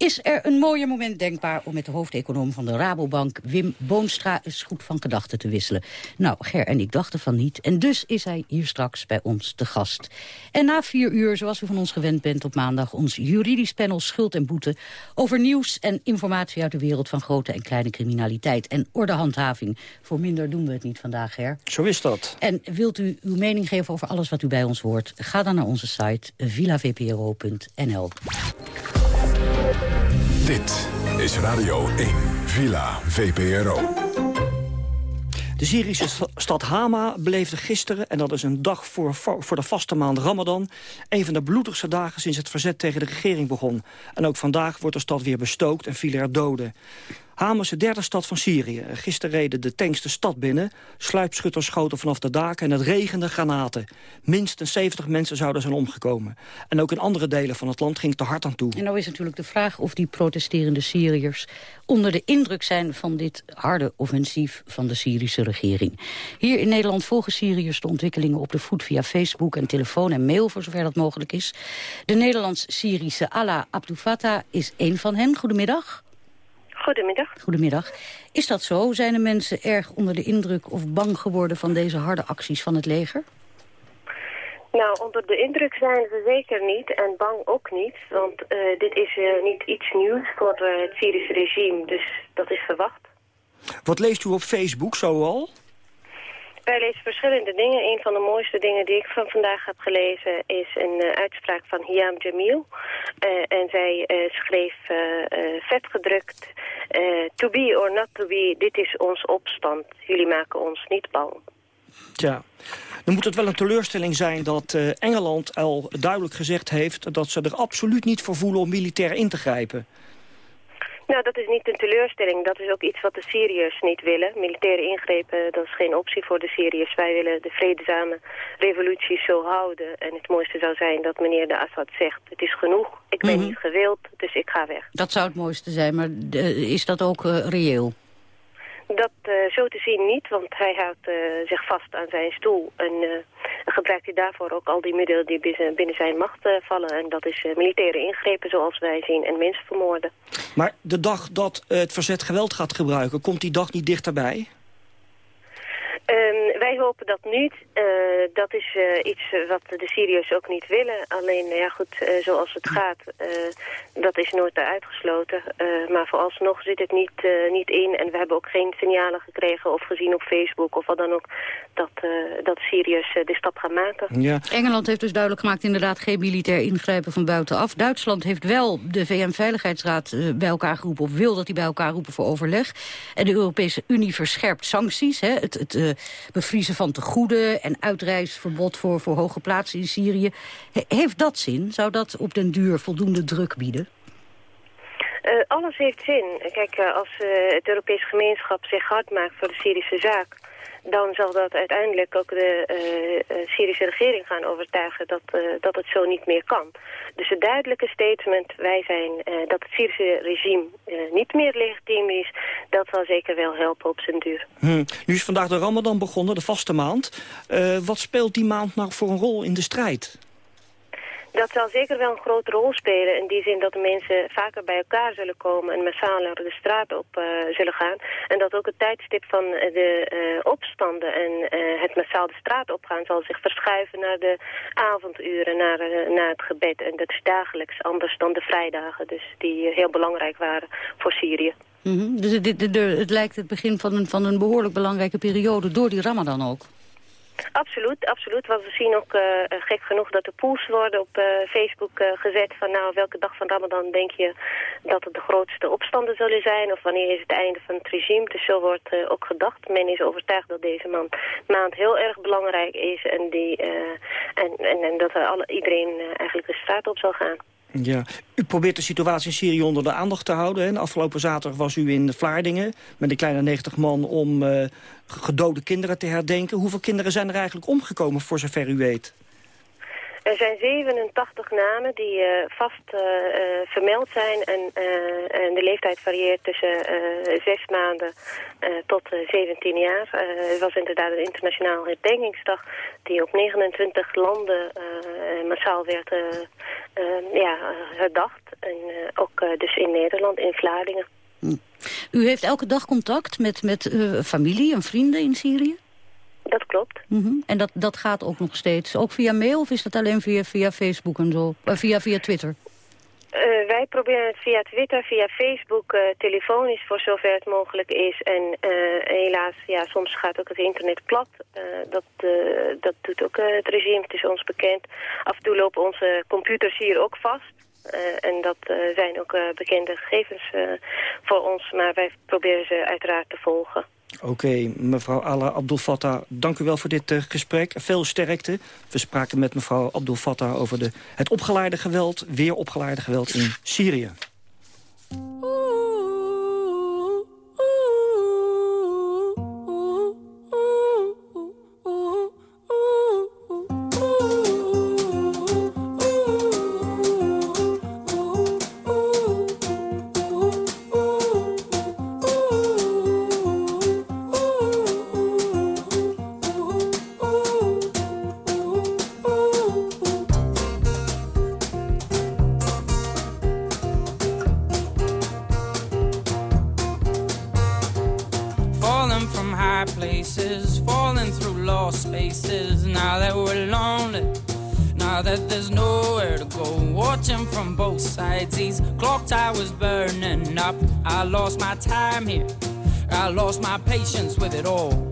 Is er een mooier moment denkbaar om met de hoofdeconoom van de Rabobank... Wim Boonstra eens goed van gedachten te wisselen? Nou, Ger en ik dachten van niet. En dus is hij hier straks bij ons te gast. En na vier uur, zoals u van ons gewend bent op maandag... ons juridisch panel Schuld en Boete... over nieuws en informatie uit de wereld van grote en kleine criminaliteit... en ordehandhaving. Voor minder doen we het niet vandaag, Ger. Zo is dat. En wilt u uw mening geven over alles wat u bij ons hoort? Ga dan naar onze site villavpro.nl. Dit is Radio 1, Villa VPRO. De Syrische stad Hama beleefde gisteren, en dat is een dag voor, voor de vaste maand Ramadan... een van de bloedigste dagen sinds het verzet tegen de regering begon. En ook vandaag wordt de stad weer bestookt en vielen er doden. Hama is de derde stad van Syrië. Gisteren reden de tanks de stad binnen. Sluipschutters schoten vanaf de daken en het regende granaten. Minstens 70 mensen zouden zijn omgekomen. En ook in andere delen van het land ging het er hard aan toe. En nou is natuurlijk de vraag of die protesterende Syriërs... onder de indruk zijn van dit harde offensief van de Syrische regering. Hier in Nederland volgen Syriërs de ontwikkelingen op de voet... via Facebook en telefoon en mail, voor zover dat mogelijk is. De Nederlands-Syrische Ala Abdou is één van hen. Goedemiddag. Goedemiddag. Goedemiddag. Is dat zo? Zijn de mensen erg onder de indruk of bang geworden van deze harde acties van het leger? Nou, onder de indruk zijn ze zeker niet en bang ook niet. Want uh, dit is uh, niet iets nieuws voor uh, het Syrische regime, dus dat is verwacht. Wat leest u op Facebook zoal? Wij lezen verschillende dingen. Een van de mooiste dingen die ik van vandaag heb gelezen is een uh, uitspraak van Hiam Jamil. Uh, en zij uh, schreef vet gedrukt, to be or not to be, dit is ons opstand. Jullie maken ons niet bang. Tja, dan moet het wel een teleurstelling zijn dat Engeland al duidelijk gezegd heeft... dat ze er absoluut niet voor voelen om militair in te grijpen. Nou, dat is niet een teleurstelling. Dat is ook iets wat de Syriërs niet willen. Militaire ingrepen, dat is geen optie voor de Syriërs. Wij willen de vredezame revolutie zo houden. En het mooiste zou zijn dat meneer de Assad zegt... het is genoeg, ik ben Mhm. niet gewild, dus ik ga weg. Dat zou het mooiste zijn, maar eh, is dat ook eh, reëel? Dat eh, zo te zien niet, want hij houdt eh, zich vast aan zijn stoel. En eh, gebruikt hij daarvoor ook al die middelen die binnen, zijn macht vallen. En dat is militaire ingrepen zoals wij zien en mensen vermoorden. Maar de dag dat het verzet geweld gaat gebruiken... komt die dag niet dichterbij? Ehm, wij hopen dat niet. Eh, dat is eh, iets eh, wat de Syriërs ook niet willen. Alleen, ja goed, eh, zoals het gaat, eh, dat is nooit uitgesloten. Eh, maar vooralsnog zit het niet, eh, niet in. En we hebben ook geen signalen gekregen of gezien op Facebook of wat dan ook... dat, eh, dat Syriërs de stap gaan maken. Ja. Engeland heeft dus duidelijk gemaakt inderdaad geen militair ingrijpen van buitenaf. Duitsland heeft wel de VN-veiligheidsraad bij elkaar geroepen... of wil dat die bij elkaar roepen voor overleg. En de Europese Unie verscherpt sancties. Hè, het het bevriezen van tegoeden en uitreisverbod voor, voor hoge plaatsen in Syrië. He- heeft dat zin? Zou dat op den duur voldoende druk bieden? Eh, alles heeft zin. Kijk, eh, als eh, het Europese gemeenschap zich hard maakt voor de Syrische zaak... dan zal dat uiteindelijk ook de eh, eh, Syrische regering gaan overtuigen dat, eh, dat het zo niet meer kan. Dus een duidelijke statement, wij zijn dat het Syrische regime niet meer legitiem is... dat zal zeker wel helpen op zijn duur. Hm. Nu is vandaag de Ramadan begonnen, de vaste maand. Wat speelt die maand nou voor een rol in de strijd? Dat zal zeker wel een grote rol spelen in die zin dat de mensen vaker bij elkaar zullen komen en massaler de straat op eh, zullen gaan. En dat ook het tijdstip van de eh, opstanden en eh, het massaal de straat opgaan zal zich verschuiven naar de avonduren, naar, naar het gebed. En dat is dagelijks anders dan de vrijdagen, dus die heel belangrijk waren voor Syrië. Mhm. Dus het- het lijkt het begin van een, van een behoorlijk belangrijke periode... door die Ramadan ook. Absoluut, absoluut. Want we zien ook eh, eh, gek genoeg dat er pools worden op eh, Facebook gezet van nou welke dag van Ramadan denk je dat het de grootste opstanden zullen zijn of wanneer is het einde van het regime. Dus zo wordt ook gedacht. Men is overtuigd dat deze maand heel erg belangrijk is en, die, en, en, en dat er alle, iedereen eigenlijk de straat op zal gaan. Ja. U probeert de situatie in Syrië onder de aandacht te houden. De afgelopen zaterdag was u in Vlaardingen met een kleine 90 man om eh, gedode kinderen te herdenken. Hoeveel kinderen zijn er eigenlijk omgekomen voor zover u weet? Er zijn 87 namen die uh, vast uh, vermeld zijn en, en, de leeftijd varieert tussen 6 maanden tot 17 jaar. het was inderdaad een internationaal herdenkingsdag die op 29 landen massaal werd ja, herdacht. En ook dus in Nederland, in Vlaardingen. Hm. U heeft elke dag contact met, met familie en vrienden in Syrië? Dat klopt. Mhm. En dat, dat gaat ook nog steeds? Ook via mail of is dat alleen via, via Facebook en zo? Uh, via, via Twitter? Uh, wij proberen het via Twitter, via Facebook, uh, telefonisch voor zover het mogelijk is. En helaas, ja, soms gaat ook het internet plat. dat, dat doet ook het regime, het is ons bekend. Af en toe lopen onze computers hier ook vast. en dat zijn ook bekende gegevens voor ons, maar wij proberen ze uiteraard te volgen. Oké, mevrouw Ala Abdul Fattah, dank u wel voor dit uh, gesprek. Veel sterkte. We spraken met mevrouw Abdul Fattah over de, het opgeleide geweld... weer opgeleide geweld in Syrië. from high places, falling through lost spaces. Now that we're lonely, now that there's nowhere to go, watching from both sides, these clock towers burning up. I lost my time here, I lost my patience with it all.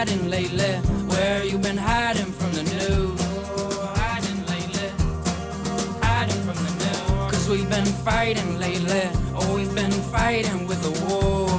Hiding lately? Where you been hiding from the news? Hiding lately, hiding from the news. Cause we've been fighting lately. Oh, we've been fighting with the war.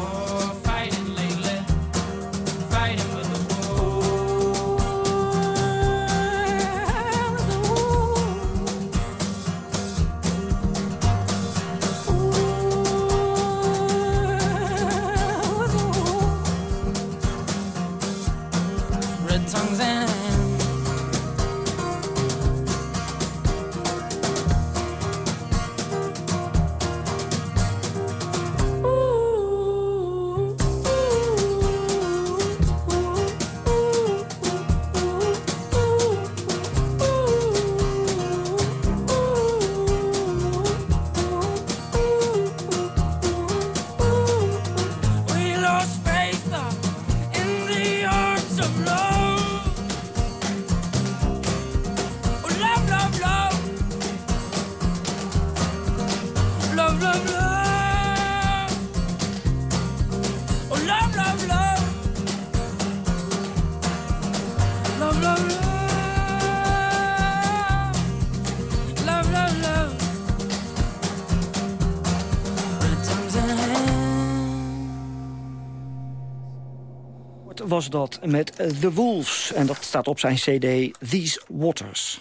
Dat met The Wolves. En dat staat op zijn cd These Waters.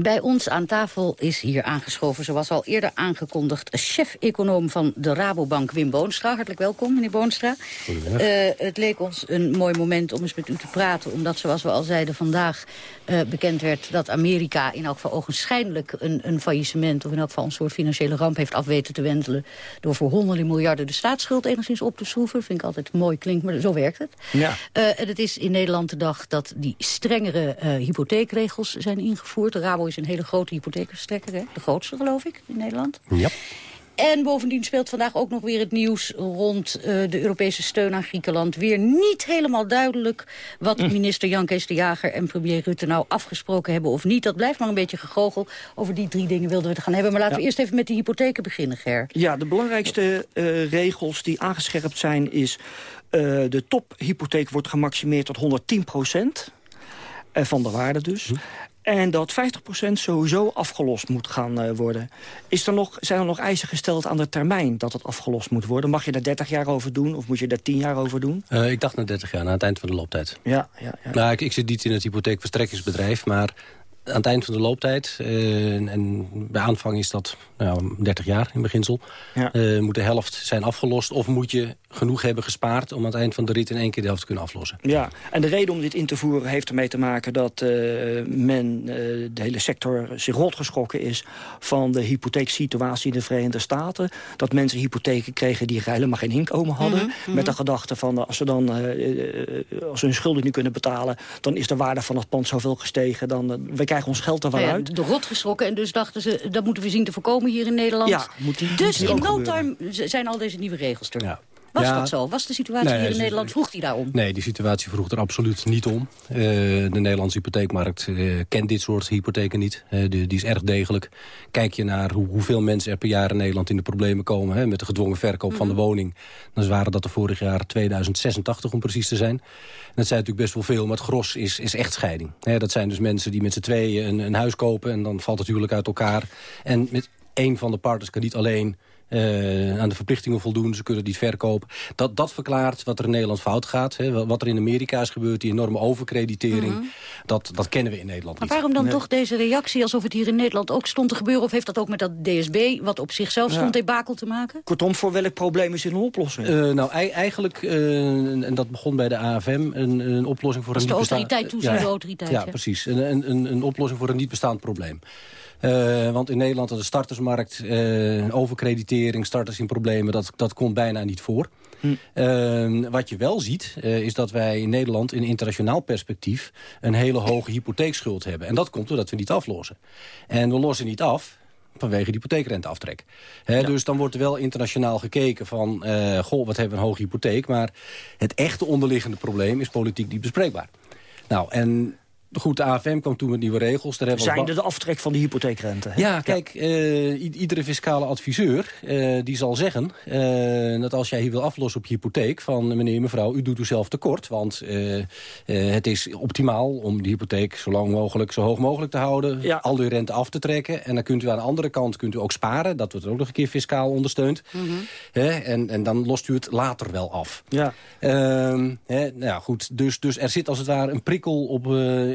Bij ons aan tafel is hier aangeschoven, zoals al eerder aangekondigd... chef-econoom van de Rabobank, Wim Boonstra. Hartelijk welkom, meneer Boonstra. Uh, het leek ons een mooi moment om eens met u te praten... omdat, zoals we al zeiden, vandaag uh, bekend werd... dat Amerika in elk geval ogenschijnlijk een, een faillissement... of in elk geval een soort financiële ramp heeft afweten te wentelen... door voor honderden miljarden de staatsschuld enigszins op te schroeven. Vind ik altijd mooi klinkt, maar zo werkt het. Ja. Uh, en het is in Nederland de dag dat die strengere hypotheekregels zijn ingevoerd. De Rabo is een hele grote hypotheekverstrekker, hè? de grootste geloof ik in Nederland. Ja. En bovendien speelt vandaag ook nog weer het nieuws rond uh, de Europese steun aan Griekenland. Weer niet helemaal duidelijk wat minister Jan Kees de Jager en premier Rutte nou afgesproken hebben of niet. Dat blijft maar een beetje gegogel. Over die drie dingen wilden we het gaan hebben. Maar laten we eerst even met die hypotheken beginnen, Ger. Ja, de belangrijkste uh, regels die aangescherpt zijn is... Uh, de tophypotheek wordt gemaximeerd tot 110 procent. Van de waarde dus. Hm. En dat 50% sowieso afgelost moet gaan uh, worden. Is er nog, zijn er nog eisen gesteld aan de termijn dat het afgelost moet worden? Mag je daar 30 jaar over doen of moet je daar 10 jaar over doen? Uh, ik dacht na 30 jaar, na het eind van de looptijd. Ja, ja, ja. Nou, ik, ik zit niet in het hypotheekverstrekkingsbedrijf, maar aan het eind van de looptijd, uh, en, bij aanvang is dat nou, 30 jaar in beginsel... Ja. Uh, moet de helft zijn afgelost of moet je genoeg hebben gespaard... om aan het eind van de rit in één keer de helft te kunnen aflossen. Ja, en de reden om dit in te voeren heeft ermee te maken... dat uh, men, de hele sector, zich rotgeschrokken is... van de hypotheeksituatie in de Verenigde Staten. Dat mensen hypotheken kregen die helemaal geen inkomen hadden. Mhm, Mm -hmm. Met de gedachte van, als ze, dan, als ze hun schulden niet kunnen betalen... dan is de waarde van het pand zoveel gestegen... dan we krijgen ons geld er wel Nou ja, uit. De rot geschrokken en dus dachten ze, dat moeten we zien te voorkomen hier in Nederland. Ja, moet die, dus moet in no time zijn al deze nieuwe regels er. Ja. Was Ja. dat zo? Was de situatie Nee, hier in Nederland, vroeg die daarom? Nee, die situatie vroeg er absoluut niet om. Eh, de Nederlandse hypotheekmarkt eh, kent dit soort hypotheken niet. Eh, die, die is erg degelijk. Kijk je naar hoe, hoeveel mensen er per jaar in Nederland in de problemen komen... Hè, met de gedwongen verkoop van de woning... dan waren dat er vorig jaar 2086 om precies te zijn. En dat zijn natuurlijk best wel veel, maar het gros is, is echtscheiding. Hè, dat zijn dus mensen die met z'n tweeën een, een huis kopen... en dan valt het huwelijk uit elkaar. En met één van de partners kan niet alleen eh, aan de verplichtingen voldoen. Ze kunnen niet verkopen. Dat, dat verklaart wat er in Nederland fout gaat. Hè. Wat er in Amerika is gebeurd, die enorme overkreditering. Mhm. dat, dat kennen we in Nederland Maar niet. waarom dan Nee. toch deze reactie alsof het hier in Nederland ook stond te gebeuren? Of heeft dat ook met dat DSB, wat op zichzelf Ja. stond, debakel te maken? Kortom, voor welk probleem is dit een oplossing? Eh, nou, ei- eigenlijk, eh, en dat begon bij de AFM, een, een oplossing voor Dat een de niet bestaan- autoriteit, toeziende autoriteit, Ja, precies. Een, een, een, een oplossing voor een niet bestaand probleem. Eh, want in Nederland de startersmarkt, eh, overkreditering, starters in problemen, dat, dat komt bijna niet voor. Eh, wat je wel ziet, eh, is dat wij in Nederland in internationaal perspectief een hele hoge hypotheekschuld hebben. En dat komt doordat we niet aflossen. En we lossen niet af, vanwege de hypotheekrenteaftrek. Dus dan wordt er wel internationaal gekeken van... goh, wat hebben we een hoge hypotheek. Maar het echte onderliggende probleem is politiek niet bespreekbaar. Nou, en goed, de AFM kwam toen met nieuwe regels. Daar hebben Zijn er de aftrek van de hypotheekrente? hè? ja, kijk, eh, iedere fiscale adviseur eh, die zal zeggen... eh, dat als jij hier wil aflossen op je hypotheek... van meneer, mevrouw, u doet u zelf tekort. Want het is optimaal om de hypotheek zo lang mogelijk... zo hoog mogelijk te houden, al uw rente af te trekken. En dan kunt u aan de andere kant kunt u ook sparen. Dat wordt ook nog een keer fiscaal ondersteund. Hè, en, en dan lost u het later wel af. Ja. Ehm, nou ja, goed, dus, dus er zit als het ware een prikkel op,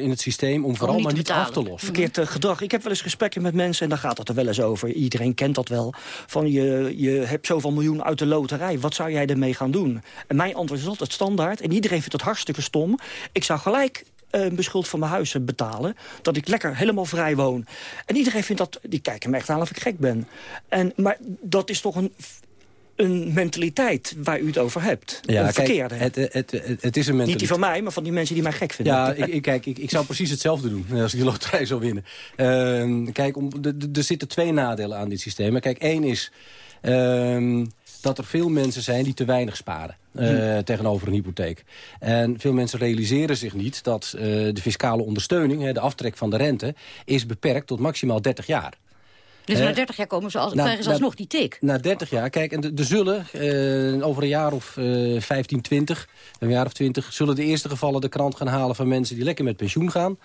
in het systeem... om vooral niet maar niet af te lossen. Verkeerd eh, gedrag. Ik heb wel eens gesprekken met mensen en daar gaat het er wel eens over. Iedereen kent dat wel. Van je, je hebt zoveel miljoen uit de loterij. Wat zou jij ermee gaan doen? En mijn antwoord is altijd standaard. En iedereen vindt het hartstikke stom. Ik zou gelijk eh, een beschuld van mijn huis eh, betalen. Dat ik lekker helemaal vrij woon. En iedereen vindt dat... Die kijken me echt aan of ik gek ben. En, maar dat is toch een... Een mentaliteit waar u het over hebt. een kijk, verkeerde. het, het, het, het is een mentaliteit. Niet die van mij, maar van die mensen die mij gek vinden. Ja, <laughs> ik, ik, kijk, ik, ik zou precies hetzelfde doen eh, als ik die loterij zou winnen. Ehm, kijk, om, de- de- er zitten twee nadelen aan dit systeem. Kijk, één is ehm, dat er veel mensen zijn die te weinig sparen. eh, tegenover een hypotheek. En veel mensen realiseren zich niet dat eh, de fiscale ondersteuning... hè, de aftrek van de rente, is beperkt tot maximaal 30 jaar. Dus na 30 jaar komen ze als, Na- krijgen ze alsnog die tik. Na 30 jaar, kijk, en er zullen eh, over een jaar of eh 15, 20, een jaar of 20... zullen de eerste gevallen de krant gaan halen van mensen die lekker met pensioen gaan.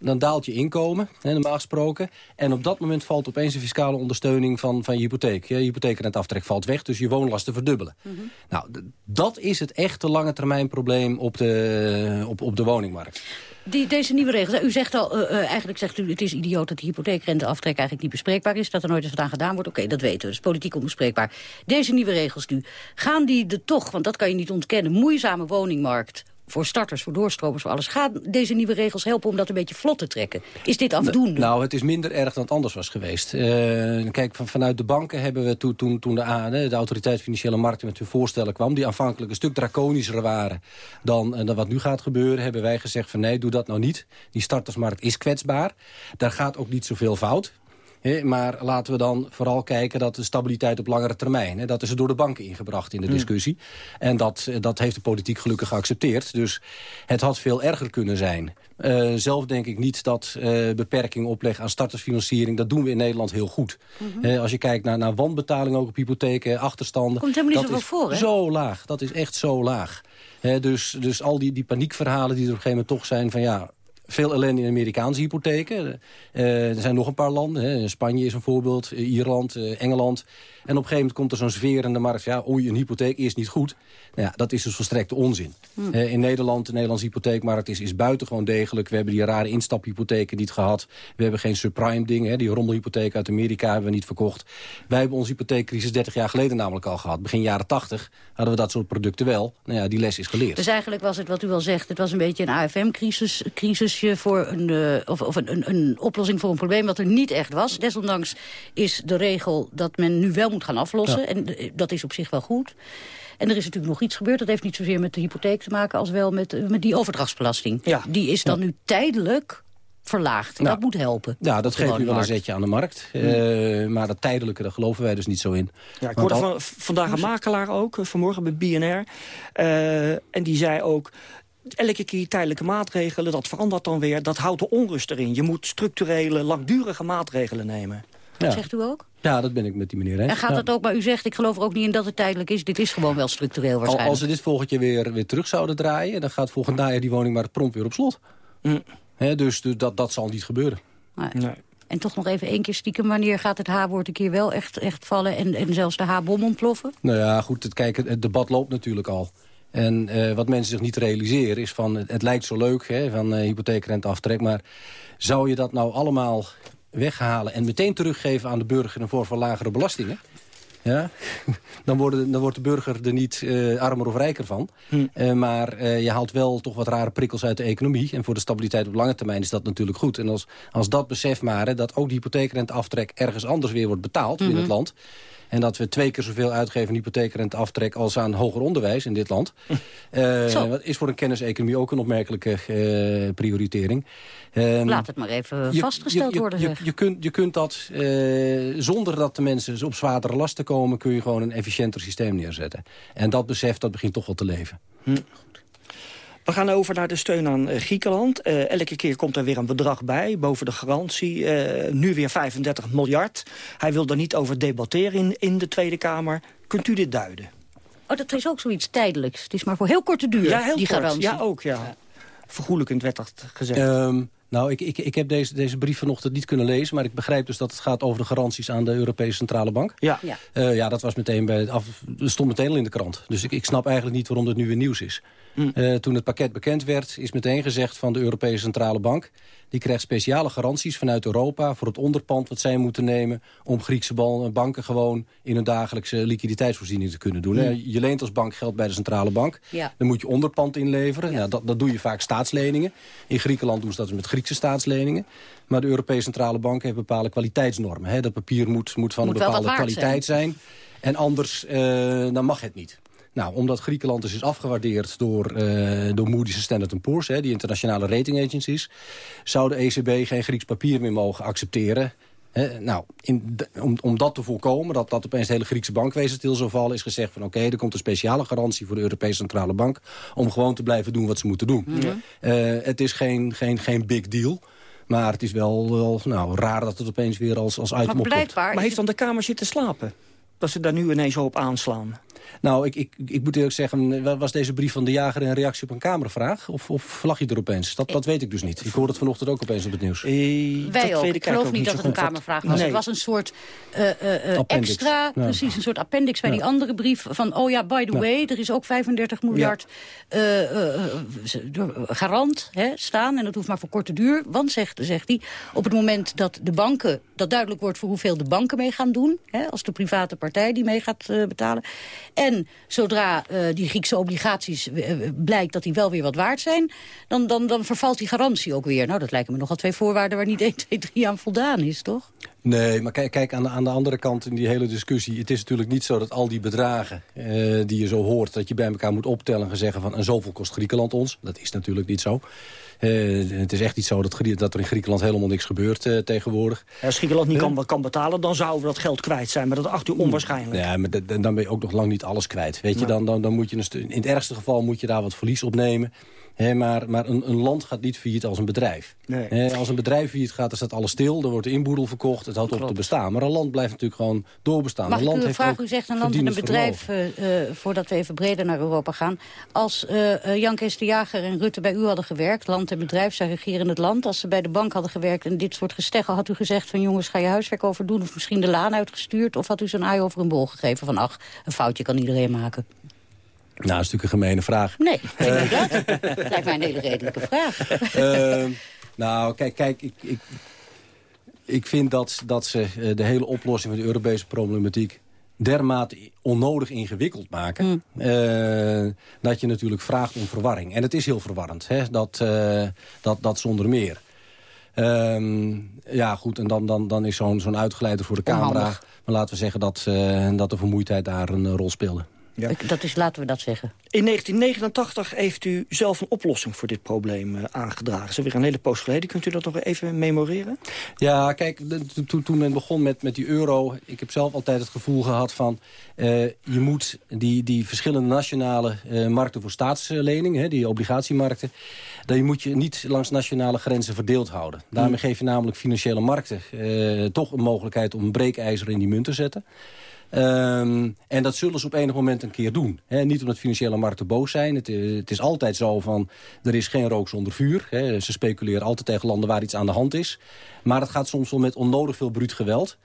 dan daalt je inkomen, hè, normaal gesproken. En op dat moment valt opeens de fiscale ondersteuning van, van je hypotheek. Je hypotheekrenteaftrek valt weg, dus je woonlasten verdubbelen. Nou, dat is het echte lange termijn probleem op de, op, op de woningmarkt. Die, deze nieuwe regels, u zegt al, uh, eigenlijk zegt u, het is idioot dat de hypotheekrenteaftrek eigenlijk niet bespreekbaar is, dat er nooit eens wat aan gedaan wordt. Oké, dat weten we, dat is politiek onbespreekbaar. Deze nieuwe regels nu, gaan die de toch, want dat kan je niet ontkennen, moeizame woningmarkt voor starters, voor doorstromers, voor alles. Gaan deze nieuwe regels helpen om dat een beetje vlot te trekken? Is dit afdoende? Nou, het is minder erg dan het anders was geweest. Uh, kijk, van, vanuit de banken hebben we toen, toen, toen de, de Autoriteit Financiële Markten met hun voorstellen kwam... die aanvankelijk een stuk draconischer waren dan, eh, dan wat nu gaat gebeuren... hebben wij gezegd van nee, doe dat nou niet. Die startersmarkt is kwetsbaar. Daar gaat ook niet zoveel fout maar laten we dan vooral kijken dat de stabiliteit op langere termijn... dat is er door de banken ingebracht in de hmm. discussie. En dat, dat heeft de politiek gelukkig geaccepteerd. Dus het had veel erger kunnen zijn. Uh, zelf denk ik niet dat uh, beperkingen opleggen aan startersfinanciering... dat doen we in Nederland heel goed. Mhm. als je kijkt naar, naar wanbetaling ook op hypotheken, achterstanden... Komt helemaal niet zoveel voor, hè? zo laag. Dat is echt zo laag. dus, dus al die, die paniekverhalen die er op een gegeven moment toch zijn... van ja, veel ellende in Amerikaanse hypotheken. Uh, er zijn nog een paar landen. Hè. Spanje is een voorbeeld, eh, Ierland, uh, Engeland. En op een gegeven moment komt er zo'n sfeer in de markt... ja, oei, een hypotheek is niet goed. Nou ja, dat is dus volstrekte onzin. Hmm. in Nederland, de Nederlandse hypotheekmarkt is, is buitengewoon degelijk. We hebben die rare instaphypotheken niet gehad. We hebben geen subprime dingen. Die rommelhypotheek uit Amerika hebben we niet verkocht. Wij hebben onze hypotheekcrisis 30 jaar geleden namelijk al gehad. Begin jaren 80 hadden we dat soort producten wel. Nou ja, die les is geleerd. Dus eigenlijk was het wat u al zegt... het was een beetje een AFM-crisis... voor een, uh, of, of een, een, een oplossing voor een probleem wat er niet echt was. Desondanks is de regel dat men nu wel moet gaan aflossen. En eh, dat is op zich wel goed. En er is natuurlijk nog iets gebeurd. Dat heeft niet zozeer met de hypotheek te maken... als wel met, eh, met die overdrachtsbelasting. Ja. Die is dan nu tijdelijk verlaagd. En dat moet helpen. Ja, dat geeft nu wel een zetje aan de markt. Uh, maar dat tijdelijke, daar geloven wij dus niet zo in. Ja, ik hoorde van, vandaag een makelaar ook, vanmorgen bij BNR. Uh, en die zei ook, elke keer tijdelijke maatregelen, dat verandert dan weer. Dat houdt de onrust erin. Je moet structurele, langdurige maatregelen nemen. Dat zegt u ook? Ja, dat ben ik met die meneer eens. En gaat dat ook, maar u zegt, ik geloof er ook niet in dat het tijdelijk is. Dit is gewoon wel structureel waarschijnlijk. Als ze dit volgend jaar weer, weer terug zouden draaien... dan gaat volgend jaar die woning maar prompt weer op slot. Mm. dus, dus dat, dat zal niet gebeuren. Nee. En toch nog even één keer stiekem, wanneer gaat het H-woord een keer wel echt, echt vallen... En, en zelfs de H-bom ontploffen? Nou ja, goed, het, kijk, het, debat loopt natuurlijk al. En uh, wat mensen zich niet realiseren is van, het, het lijkt zo leuk, hè, van uh, hypotheekrenteaftrek... maar zou je dat nou allemaal weghalen en meteen teruggeven aan de burger in een vorm van lagere belastingen... Ja? <laughs> Dan, worden, dan wordt de burger er niet uh, armer of rijker van. Hm. Uh, maar uh, je haalt wel toch wat rare prikkels uit de economie. En voor de stabiliteit op lange termijn is dat natuurlijk goed. En als, als dat besef maar, hè, dat ook die hypotheekrenteaftrek ergens anders weer wordt betaald in het mhm. land... En dat we twee keer zoveel uitgeven aan hypotheekrente aftrek als aan hoger onderwijs in dit land. <laughs> uh, is voor een kenniseconomie ook een opmerkelijke uh, prioritering. Um, Laat het maar even vastgesteld worden. Je, je, kunt, je kunt dat, uh, zonder dat de mensen op zwaardere lasten komen... kun je gewoon een efficiënter systeem neerzetten. En dat besef, dat begint toch wel te leven. Hm. We gaan over naar de steun aan uh, Griekenland. Uh, elke keer komt er weer een bedrag bij, boven de garantie. Uh, nu weer 35 miljard. Hij wil er niet over debatteren in, in de Tweede Kamer. Kunt u dit duiden? Oh, dat is ook zoiets tijdelijks. Het is maar voor heel korte duur, ja, heel die kort. garantie. Ja, ook, ja. Vergoelijkend werd dat gezegd. Um, nou, ik, ik, ik heb deze, deze brief vanochtend niet kunnen lezen... maar ik begrijp dus dat het gaat over de garanties aan de Europese Centrale Bank. Ja, ja. Uh, ja dat was meteen bij, af, stond meteen al in de krant. Dus ik, ik snap eigenlijk niet waarom dat nu weer nieuws is. Mm. Uh, toen het pakket bekend werd, is meteen gezegd van de Europese Centrale Bank... die krijgt speciale garanties vanuit Europa voor het onderpand wat zij moeten nemen... om Griekse banken gewoon in hun dagelijkse liquiditeitsvoorziening te kunnen doen. Mm. Je leent als bank geld bij de Centrale Bank. Ja. Dan moet je onderpand inleveren. Ja. Nou, dat, dat doe je vaak staatsleningen. In Griekenland doen ze dat met Griekse staatsleningen. Maar de Europese Centrale Bank heeft bepaalde kwaliteitsnormen. Hè. Dat papier moet, moet van een bepaalde kwaliteit zijn. En anders uh, dan mag het niet. Nou, omdat Griekenland dus is afgewaardeerd door, uh, door Moody's en Standard Poor's... Hè, die internationale rating agencies... zou de ECB geen Grieks papier meer mogen accepteren... nou, in om, om dat te voorkomen, dat, dat opeens het hele Griekse bankwezen stil zou vallen... is gezegd van oké, er komt een speciale garantie voor de Europese Centrale Bank... om gewoon te blijven doen wat ze moeten doen. Mm het is geen, geen, geen big deal... Maar het is wel, wel nou, raar dat het opeens weer als, als item maar blijkbaar Maar heeft dan de Kamer zitten slapen? Dat ze daar nu ineens op aanslaan? Nou, ik, ik, ik moet eerlijk zeggen, was deze brief van de jager een reactie op een Kamervraag? Of, of lag je er opeens? Dat, dat weet ik dus niet. Ik hoorde het vanochtend ook opeens op het nieuws. Eh, Wij ook. Ik geloof niet dat het een Kamervraag was. Het was een soort uh, extra, precies, een soort appendix bij die andere brief. Van, oh ja, by the way, er is ook 35 miljard garant hè, staan. En dat hoeft maar voor korte duur. Want, zegt, zegt hij, op het moment dat de banken, dat duidelijk wordt voor hoeveel de banken mee gaan doen. Hè, als de private partij die mee gaat betalen. En zodra die Griekse obligaties blijkt dat die wel weer wat waard zijn... Dan, dan, dan vervalt die garantie ook weer. Nou, dat lijken me nogal twee voorwaarden waar niet 1, 2, 3 aan voldaan is, toch? Nee, maar kijk, kijk aan, de, aan de andere kant in die hele discussie. Het is natuurlijk niet zo dat al die bedragen eh, die je zo hoort... dat je bij elkaar moet optellen en zeggen van... en zoveel kost Griekenland ons. Dat is natuurlijk niet zo. Uh, het is echt niet zo dat, dat, er in Griekenland helemaal niks gebeurt uh, tegenwoordig. als Griekenland niet kan, kan, betalen, dan zouden we dat geld kwijt zijn. Maar dat acht u onwaarschijnlijk. Ja, maar dan ben je ook nog lang niet alles kwijt. Weet je, dan, dan, dan moet je in het ergste geval moet je daar wat verlies opnemen maar maar een, een, land gaat niet failliet als een bedrijf. Nee. als een bedrijf failliet gaat, dan staat alles stil. Dan wordt de inboedel verkocht. Het houdt op te bestaan. Maar een land blijft natuurlijk gewoon doorbestaan. Mag een land ik u vragen, u zegt een land en een bedrijf... Uh, voordat we even breder naar Europa gaan. Als uh, Jan Kees de Jager en Rutte bij u hadden gewerkt... land en bedrijf, zij regeren het land. Als ze bij de bank hadden gewerkt en dit soort gesteggel... had u gezegd van jongens, ga je huiswerk over doen... of misschien de laan uitgestuurd... of had u zo'n aai over een bol gegeven van... ach, een foutje kan iedereen maken. Nou, dat is natuurlijk een gemene vraag. Nee, vind dat? lijkt mij een hele redelijke vraag. Uh, <laughs> nou, kijk, kijk ik, ik, ik vind dat, dat ze eh, de hele oplossing van de Europese problematiek dermate onnodig ingewikkeld maken... Mm. Uh, dat je natuurlijk vraagt om verwarring. En het is heel verwarrend, hè? Dat, uh, dat, dat zonder meer. Uh, ja, goed, en dan, dan, dan is zo'n zo'n uitgeleider voor de camera... maar laten we zeggen dat, dat de vermoeidheid daar een rol speelde. Ja. Dat is, laten we dat zeggen. In 1989 heeft u zelf een oplossing voor dit probleem uh, aangedragen. Dat is weer een hele poos geleden. Kunt u dat nog even memoreren? Ja, kijk, toen men begon met, met die euro... ik heb zelf altijd het gevoel gehad van... Uh, je moet die, die verschillende nationale uh, markten voor staatsleningen... die obligatiemarkten... dan moet je niet langs nationale grenzen verdeeld houden. Daarmee hmm. geef je namelijk financiële markten... toch een mogelijkheid om een breekijzer in die munt te zetten... Um, en dat zullen ze op enig moment een keer doen. niet omdat financiële markten boos zijn. Het, eh, het, is altijd zo van, er is geen rook zonder vuur. Ze speculeren altijd tegen landen waar iets aan de hand is. Maar het gaat soms wel met onnodig veel bruut geweld.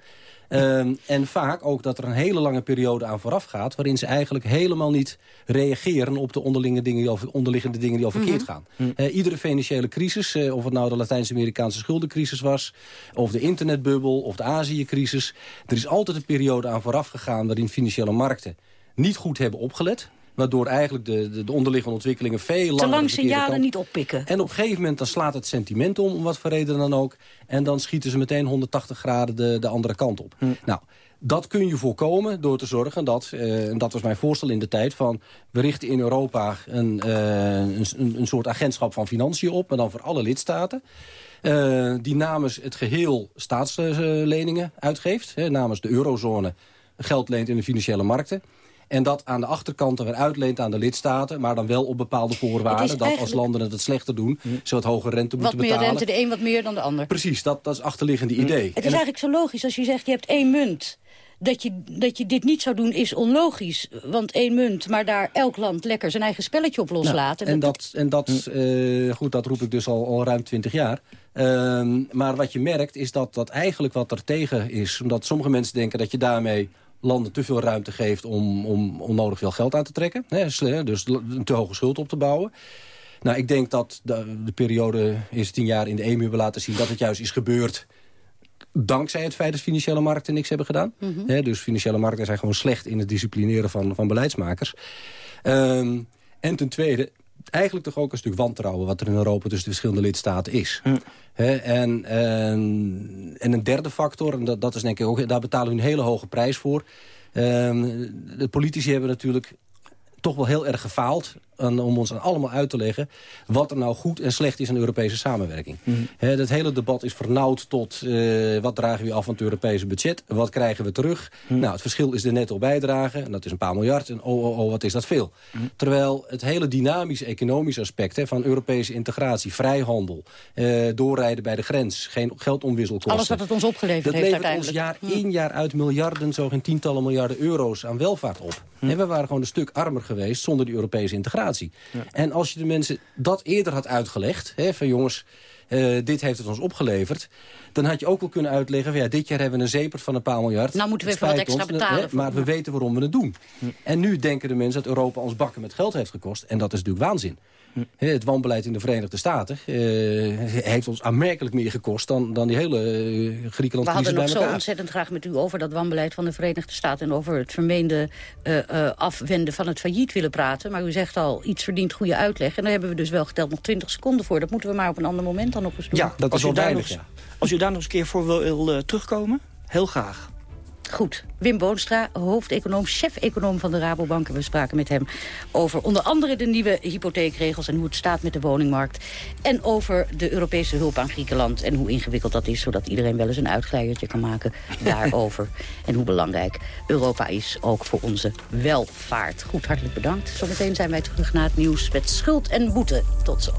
Um, en vaak ook dat er een hele lange periode aan vooraf gaat... waarin ze eigenlijk helemaal niet reageren op de onderlinge dingen die over, onderliggende dingen die al verkeerd mhm. gaan. Uh, iedere financiële crisis, uh, of het nou de Latijns-Amerikaanse schuldencrisis was... of de internetbubbel, of de Azië-crisis... er is altijd een periode aan vooraf gegaan waarin financiële markten niet goed hebben opgelet waardoor eigenlijk de, de, de onderliggende ontwikkelingen veel langer... Te lang signalen niet oppikken. En op een gegeven moment dan slaat het sentiment om, om wat voor reden dan ook. En dan schieten ze meteen 180 graden de, de andere kant op. Hm. Nou, dat kun je voorkomen door te zorgen dat, uh, en dat was mijn voorstel in de tijd... van we richten in Europa een, uh, een, een, soort agentschap van financiën op... maar dan voor alle lidstaten. Uh, die namens het geheel staatsleningen uitgeeft. Hè, namens de eurozone geld leent in de financiële markten. En dat aan de achterkant er weer uitleent aan de lidstaten... maar dan wel op bepaalde voorwaarden. Dat als landen het het slechter doen, hm. ze wat hoge rente moeten betalen. Wat meer rente, de een wat meer dan de ander. Precies, dat, dat is achterliggende hm. idee. Het is eigenlijk zo logisch als je zegt, je hebt één munt dat je, dat je dit niet zou doen is onlogisch. Want één munt, maar daar elk land lekker zijn eigen spelletje op loslaten. en dat, en dat, uh, goed, dat roep ik dus al, al ruim twintig jaar. Uh, maar wat je merkt is dat, dat eigenlijk wat er tegen is... omdat sommige mensen denken dat je daarmee landen te veel ruimte geeft om, om onnodig veel geld aan te trekken. Hè, dus een te hoge schuld op te bouwen. Nou, ik denk dat de, de periode is tien jaar in de EMU hebben laten zien... dat het juist is gebeurd dankzij het feit dat financiële markten niks hebben gedaan. Mhm. dus financiële markten zijn gewoon slecht in het disciplineren van, van beleidsmakers. Um, en ten tweede, eigenlijk toch ook een stuk wantrouwen... wat er in Europa tussen de verschillende lidstaten is. Hm. en, en, en, een derde factor, en dat, dat is denk ik ook... daar betalen we een hele hoge prijs voor. Ehm, de politici hebben natuurlijk toch wel heel erg gefaald aan, om ons allemaal uit te leggen... wat er nou goed en slecht is aan Europese samenwerking. Mm. dat hele debat is vernauwd tot uh, wat dragen we af van het Europese budget... wat krijgen we terug. Mhm. Nou, het verschil is de netto bijdrage, en dat is een paar miljard. En oh, oh, oh wat is dat veel. Mhm. Terwijl het hele dynamische economische aspect... van Europese integratie, vrijhandel... Uh, doorrijden bij de grens, geen geldonwisselkosten... Alles wat het ons opgeleverd dat heeft levert ons jaar mhm. in jaar uit miljarden... zo geen tientallen miljarden euro's aan welvaart op. En we waren gewoon een stuk armer geweest zonder die Europese integratie. En als je de mensen dat eerder had uitgelegd... Hè, van jongens, uh, dit heeft het ons opgeleverd... dan had je ook wel kunnen uitleggen... Van, ja, dit jaar hebben we een zepert van een paar miljard. Nou moeten we even wat extra betalen. Hè, maar we weten waarom we het doen. En nu denken de mensen dat Europa ons bakken met geld heeft gekost. En dat is natuurlijk waanzin. Het wanbeleid in de Verenigde Staten uh, heeft ons aanmerkelijk meer gekost... dan, dan die hele uh, Griekenland We hadden nog zo ontzettend graag met u over dat wanbeleid van de Verenigde Staten... en over het vermeende uh, afwenden van het failliet willen praten. Maar u zegt al, iets verdient goede uitleg. En daar hebben we dus wel geteld nog 20 seconden voor. Dat moeten we maar op een ander moment dan nog eens doen. Ja, dat is wel duidelijk. Ja. Als u daar nog eens een keer voor wil terugkomen, heel graag. Goed, Wim Boonstra, hoofdeconoom, chef-econoom van de Rabobank. We spraken met hem over onder andere de nieuwe hypotheekregels... en hoe het staat met de woningmarkt. En over de Europese hulp aan Griekenland en hoe ingewikkeld dat is... zodat iedereen wel eens een uitglijertje kan maken <laughs> daarover. en hoe belangrijk Europa is, ook voor onze welvaart. Goed, hartelijk bedankt. Zometeen zijn wij terug naar het nieuws met schuld en boete. Tot zo.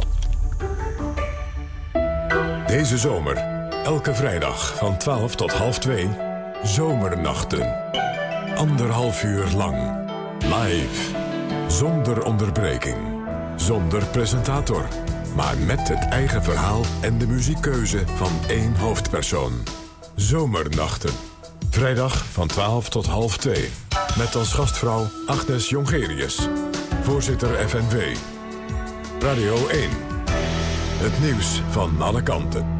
Deze zomer, elke vrijdag van 12 tot half 2 Zomernachten. Anderhalf uur lang. Live. Zonder onderbreking. Zonder presentator. Maar met het eigen verhaal en de muziekkeuze van één hoofdpersoon. Zomernachten. Vrijdag van 12 tot half 2. Met als gastvrouw Agnes Jongerius. Voorzitter FNV. Radio 1. Het nieuws van alle kanten.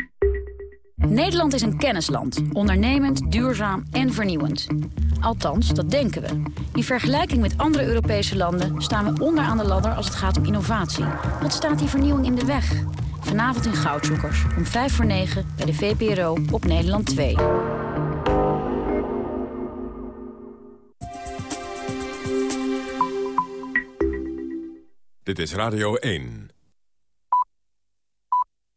Nederland is een kennisland. Ondernemend, duurzaam en vernieuwend. Althans, dat denken we. In vergelijking met andere Europese landen staan we onderaan de ladder als het gaat om innovatie. Wat staat die vernieuwing in de weg? Vanavond in Goudzoekers, om 5 voor 9 bij de VPRO op Nederland 2. Dit is Radio 1.